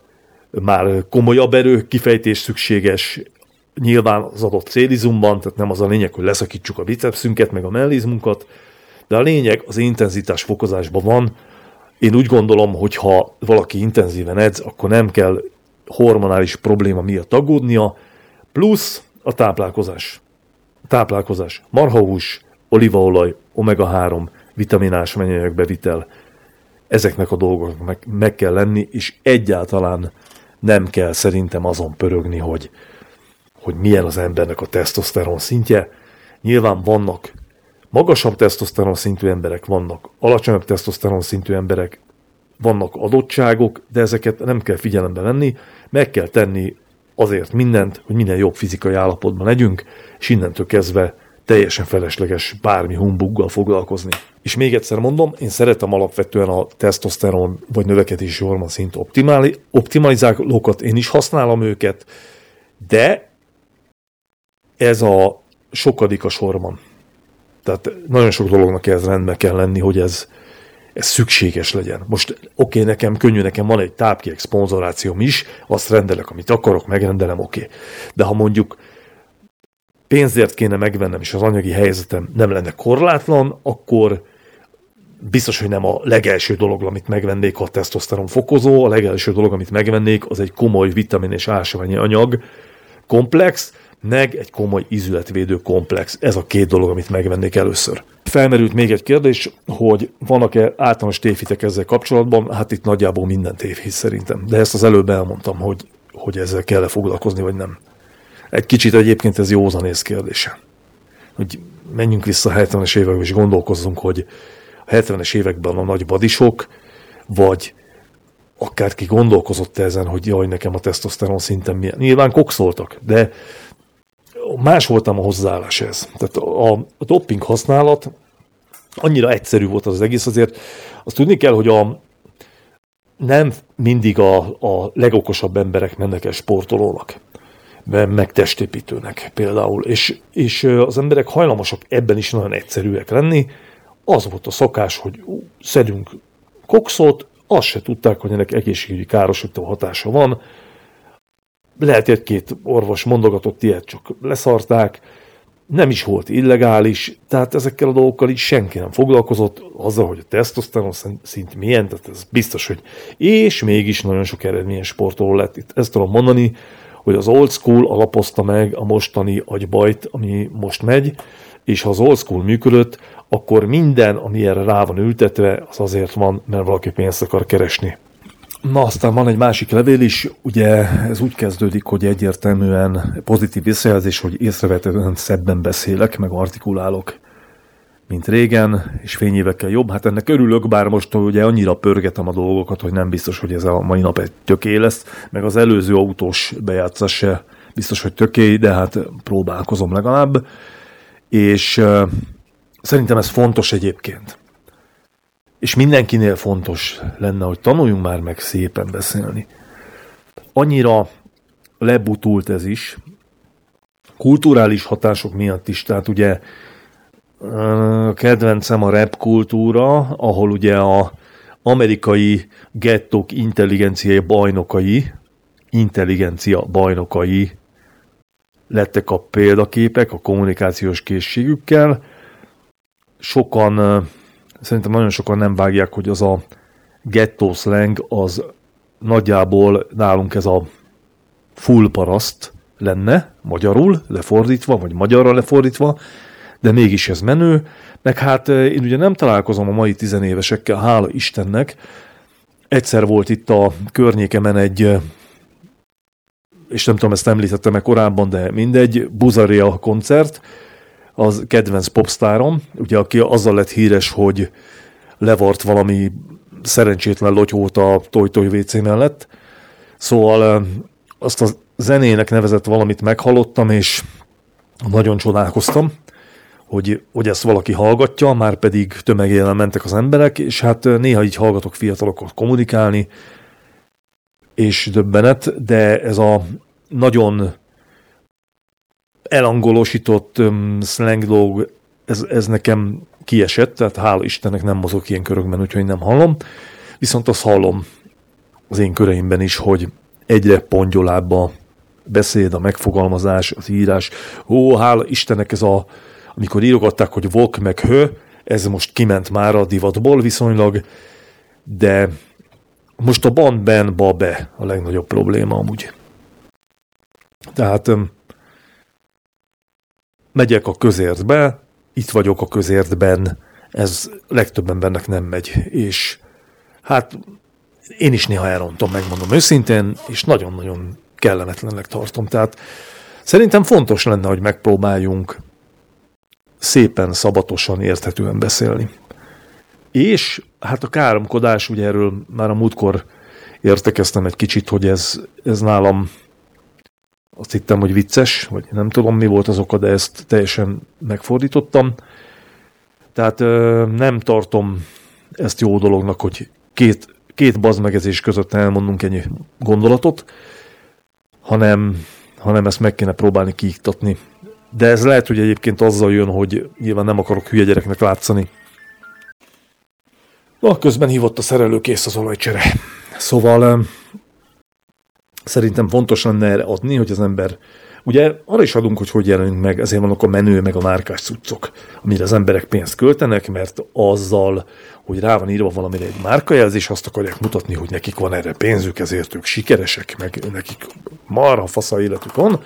[SPEAKER 1] már komolyabb erő kifejtés szükséges, nyilván az adott célizumban, tehát nem az a lényeg, hogy leszakítsuk a bicepszünket, meg a mellizmunkat, de a lényeg az intenzitás fokozásban van, én úgy gondolom, hogy ha valaki intenzíven edz, akkor nem kell hormonális probléma miatt aggódnia, plusz a táplálkozás. Táplálkozás. Marhahús, olívaolaj, omega-3, vitaminás mennyanyag bevitel. Ezeknek a dolgoknak meg, meg kell lenni, és egyáltalán nem kell szerintem azon pörögni, hogy, hogy milyen az embernek a tesztoszteron szintje. Nyilván vannak Magasabb tesztoszteron szintű emberek vannak, alacsonyabb tesztoszteron szintű emberek, vannak adottságok, de ezeket nem kell figyelembe venni, meg kell tenni azért mindent, hogy minden jobb fizikai állapotban legyünk, és innentől kezdve teljesen felesleges bármi humbuggal foglalkozni. És még egyszer mondom, én szeretem alapvetően a tesztoszteron vagy növekedési hormon szint optimali, optimalizálókat, én is használom őket, de ez a sokadik a sorban. Tehát nagyon sok dolognak ez rendben kell lenni, hogy ez, ez szükséges legyen. Most oké, okay, nekem könnyű, nekem van egy tápkiek szponzorációm is, azt rendelek, amit akarok, megrendelem, oké. Okay. De ha mondjuk pénzért kéne megvennem, és az anyagi helyzetem nem lenne korlátlan, akkor biztos, hogy nem a legelső dolog, amit megvennék, ha a tesztoszteron fokozó, a legelső dolog, amit megvennék, az egy komoly vitamin és ásványi anyag komplex, meg egy komoly ízületvédő komplex. Ez a két dolog, amit megvennék először. Felmerült még egy kérdés, hogy vannak-e általános tévhitek ezzel kapcsolatban? Hát itt nagyjából minden tévhit szerintem. De ezt az előbb elmondtam, hogy, hogy ezzel kell -e foglalkozni, vagy nem. Egy kicsit egyébként ez józanész kérdése. Hogy menjünk vissza a 70-es évekbe, és gondolkozzunk, hogy a 70-es években a nagy badisok, vagy akárki gondolkozott ezen, hogy jaj, nekem a tesztoszteron szinten milyen. Nyilván kokszoltak, de más voltam a hozzáállás ez. Tehát a, a doping használat annyira egyszerű volt az egész, azért azt tudni kell, hogy a, nem mindig a, a legokosabb emberek mennek el sportolónak, meg testépítőnek például, és, és az emberek hajlamosak ebben is nagyon egyszerűek lenni. Az volt a szokás, hogy szedünk kokszot, azt se tudták, hogy ennek egészségügyi károsító hatása van. Lehet egy-két orvos mondogatott ilyet, csak leszarták, nem is volt illegális, tehát ezekkel a dolgokkal is senki nem foglalkozott, azzal, hogy a tesztoszteron szint milyen, tehát ez biztos, hogy és mégis nagyon sok eredményes sportoló lett. Itt ezt tudom mondani, hogy az old school alapozta meg a mostani agybajt, ami most megy, és ha az old school működött, akkor minden, ami erre rá van ültetve, az azért van, mert valaki pénzt akar keresni. Na, aztán van egy másik levél is, ugye ez úgy kezdődik, hogy egyértelműen pozitív visszajelzés, hogy észrevetően szebben beszélek, meg artikulálok, mint régen, és fényévekkel jobb. Hát ennek örülök, bár most ugye annyira pörgetem a dolgokat, hogy nem biztos, hogy ez a mai nap egy töké lesz, meg az előző autós bejátszás se biztos, hogy töké, de hát próbálkozom legalább. És uh, szerintem ez fontos egyébként és mindenkinél fontos lenne, hogy tanuljunk már meg szépen beszélni. Annyira lebutult ez is, kulturális hatások miatt is, tehát ugye a kedvencem a rap kultúra, ahol ugye a amerikai gettók intelligenciai bajnokai, intelligencia bajnokai lettek a példaképek a kommunikációs készségükkel. Sokan szerintem nagyon sokan nem vágják, hogy az a ghetto slang az nagyjából nálunk ez a full paraszt lenne, magyarul lefordítva, vagy magyarra lefordítva, de mégis ez menő, meg hát eh, én ugye nem találkozom a mai tizenévesekkel, hála Istennek. Egyszer volt itt a környékemen egy, eh, és nem tudom, ezt említettem meg korábban, de mindegy, Buzaria koncert, az kedvenc popstárom, ugye aki azzal lett híres, hogy levart valami szerencsétlen lotyót a Toy WC mellett. Szóval azt a zenének nevezett valamit meghallottam, és nagyon csodálkoztam, hogy, hogy ezt valaki hallgatja, már pedig tömegélen mentek az emberek, és hát néha így hallgatok fiatalokat kommunikálni, és döbbenet, de ez a nagyon elangolosított um, slang dolg, ez, ez nekem kiesett, tehát hála Istennek nem mozog ilyen körökben, úgyhogy nem hallom. Viszont azt hallom az én köreimben is, hogy egyre pongyolább a beszéd, a megfogalmazás, az írás. Ó, hála Istennek ez a, amikor írogatták, hogy vok meg hő, ez most kiment már a divatból viszonylag, de most a ban, ben, ba, be a legnagyobb probléma amúgy. Tehát megyek a közértbe, itt vagyok a közértben, ez legtöbb embernek nem megy, és hát én is néha elrontom, megmondom őszintén, és nagyon-nagyon kellemetlennek tartom. Tehát szerintem fontos lenne, hogy megpróbáljunk szépen, szabatosan, érthetően beszélni. És hát a káromkodás, ugye erről már a múltkor értekeztem egy kicsit, hogy ez, ez nálam azt hittem, hogy vicces, vagy nem tudom mi volt az oka, de ezt teljesen megfordítottam. Tehát nem tartom ezt jó dolognak, hogy két, két bazmegezés között elmondunk ennyi gondolatot, hanem, hanem ezt meg kéne próbálni kiiktatni. De ez lehet, hogy egyébként azzal jön, hogy nyilván nem akarok hülye gyereknek látszani. Na, közben hívott a szerelőkész az olajcsere. Szóval szerintem fontos lenne erre adni, hogy az ember Ugye arra is adunk, hogy hogy jelenünk meg, ezért vannak a menő, meg a márkás cuccok, amire az emberek pénzt költenek, mert azzal, hogy rá van írva valamire egy márkajelzés, azt akarják mutatni, hogy nekik van erre pénzük, ezért ők sikeresek, meg nekik marha fasza életük van.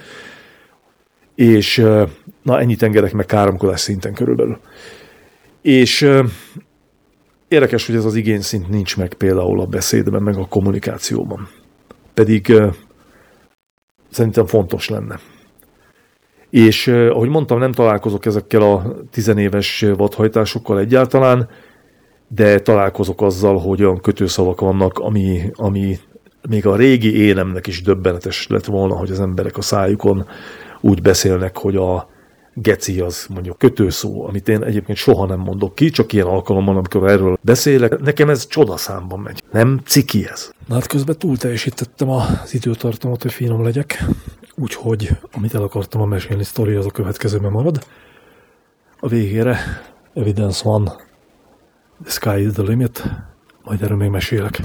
[SPEAKER 1] És na ennyit engedek meg káromkodás szinten körülbelül. És érdekes, hogy ez az igényszint nincs meg például a beszédben, meg a kommunikációban pedig szerintem fontos lenne. És ahogy mondtam, nem találkozok ezekkel a tizenéves vadhajtásokkal egyáltalán, de találkozok azzal, hogy olyan kötőszavak vannak, ami, ami még a régi énemnek is döbbenetes lett volna, hogy az emberek a szájukon úgy beszélnek, hogy a geci az mondjuk kötőszó, amit én egyébként soha nem mondok ki, csak ilyen alkalommal, amikor erről beszélek. Nekem ez csodaszámban megy. Nem ciki ez.
[SPEAKER 2] Na hát közben túl teljesítettem az időtartamot, hogy finom legyek. Úgyhogy amit el akartam a mesélni sztori, az a következőben marad. A végére evidence van, the sky is the limit, majd erről még mesélek.